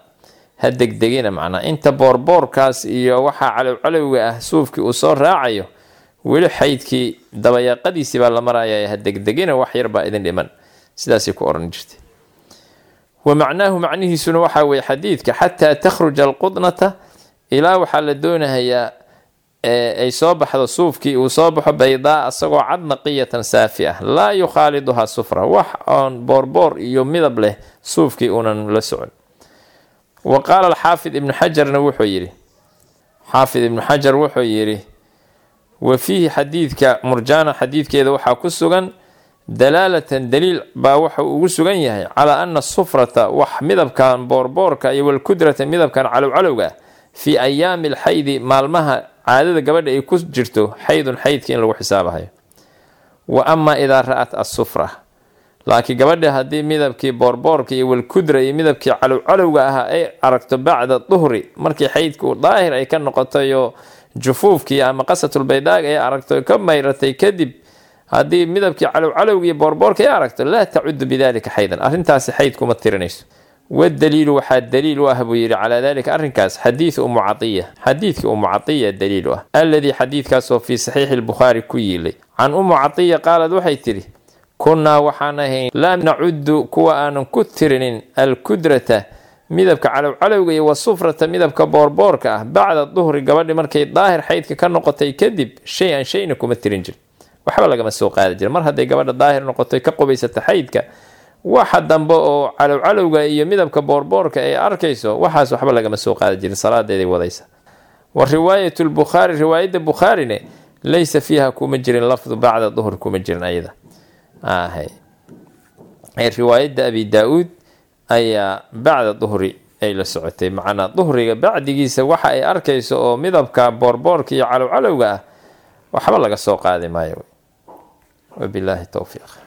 ha degdegina macnaa. Inta boorboorkaas iyo waxaa calowcalowga ah suufkii uu soo raacayo weli xaydkii dabayaaqadiisii baa la maraya ha degdegina wax yar baa idin dhiman. Sidaasay ku oran jirtay. Wa macnaahu macnihiisuna waxaa weye xadiidka xataa takhruja alqudnata ilaa waxaa la doonahayaa ay soo baxdo suufkii uu soo baxo baydaa asagoo cad naqiyatan saafi ah. Laa yukhaaliduhaa sufra. Wax oon boorboor iyo midab leh suufkii uunan la socon. Wa qaala alxaafid ibnu xajarna wuxuu yidhi xaafid ibnu xajar wuxuu yidhi wa fiihi xadiidka murjaana xadiidkeeda waxaa ku sugan dalaalatan daliil baa waxa uu ugu sugan yahay calaa ana sufrata wax midabkan boorboorka iyo walkudrata midabkan calowcalowga fii ayaami alxaydi maalmaha caadada gabadha ay ku jirto xaydun xaydka in lagu xisaabahayo. Wa amaa idaa ra'at assufra laakiin gabadha haddii midabkii boorboorka iyo walkudra iyo midabkii calowcalowga ahaa ay aragto bacda duhri markii xaydku daahir ay ka noqotayo jufuufkii ama qasatulbaydaaga ay aragto ka mayratay kadib haddii midabkii calowcalowga iyo boorboorka ay aragto laa tacudu bidalika xaydan. Arrintaasi xayd kuma tirinayso. Wadaliilu waxaa daliil u ah buu yidhi calaa dalika arrinkaas xadiidu umu caiya xadiidkii umu caiya daliil u ah. Alladii xadiidkaasoo fii saxiixi lbukhaari ku yiilay. Can umu caiya qaalad waxay tidhi kunnaa waxaan ahayn laa nacudu kuwa aanan ku tirinin alkudrata midabka calowcalowga iyo wasufrata midabka boorboorka ah bacda duhri gabadhi markay daahir xaydka ka noqotay kadib shay an shayna kuma tirin jir waxba lagama soo qaadi jira mar hadday gabadha daahir noqotay ka qubaysata xaydka waxa dambe oo calowcalowga iyo midabka boorboorka ay arkayso waxaas waxba lagama soo qaadi jirin. Salaadeeday wadaysa. Wa riwaayat lbukhaari riwaayadda bukhaarine laysa fiiha kuma jirin lafdu bacda duhri kuma jirin ayada. Riwaayadda abi daa-uud ayaa bacda duhri ay la socotay. Macnaa duhriga bacdigiisa waxa ay arkayso oo midabka boorboorka iyo calowcalowga ah waxba laga soo qaadi maayo. Wabilaahi towfiiq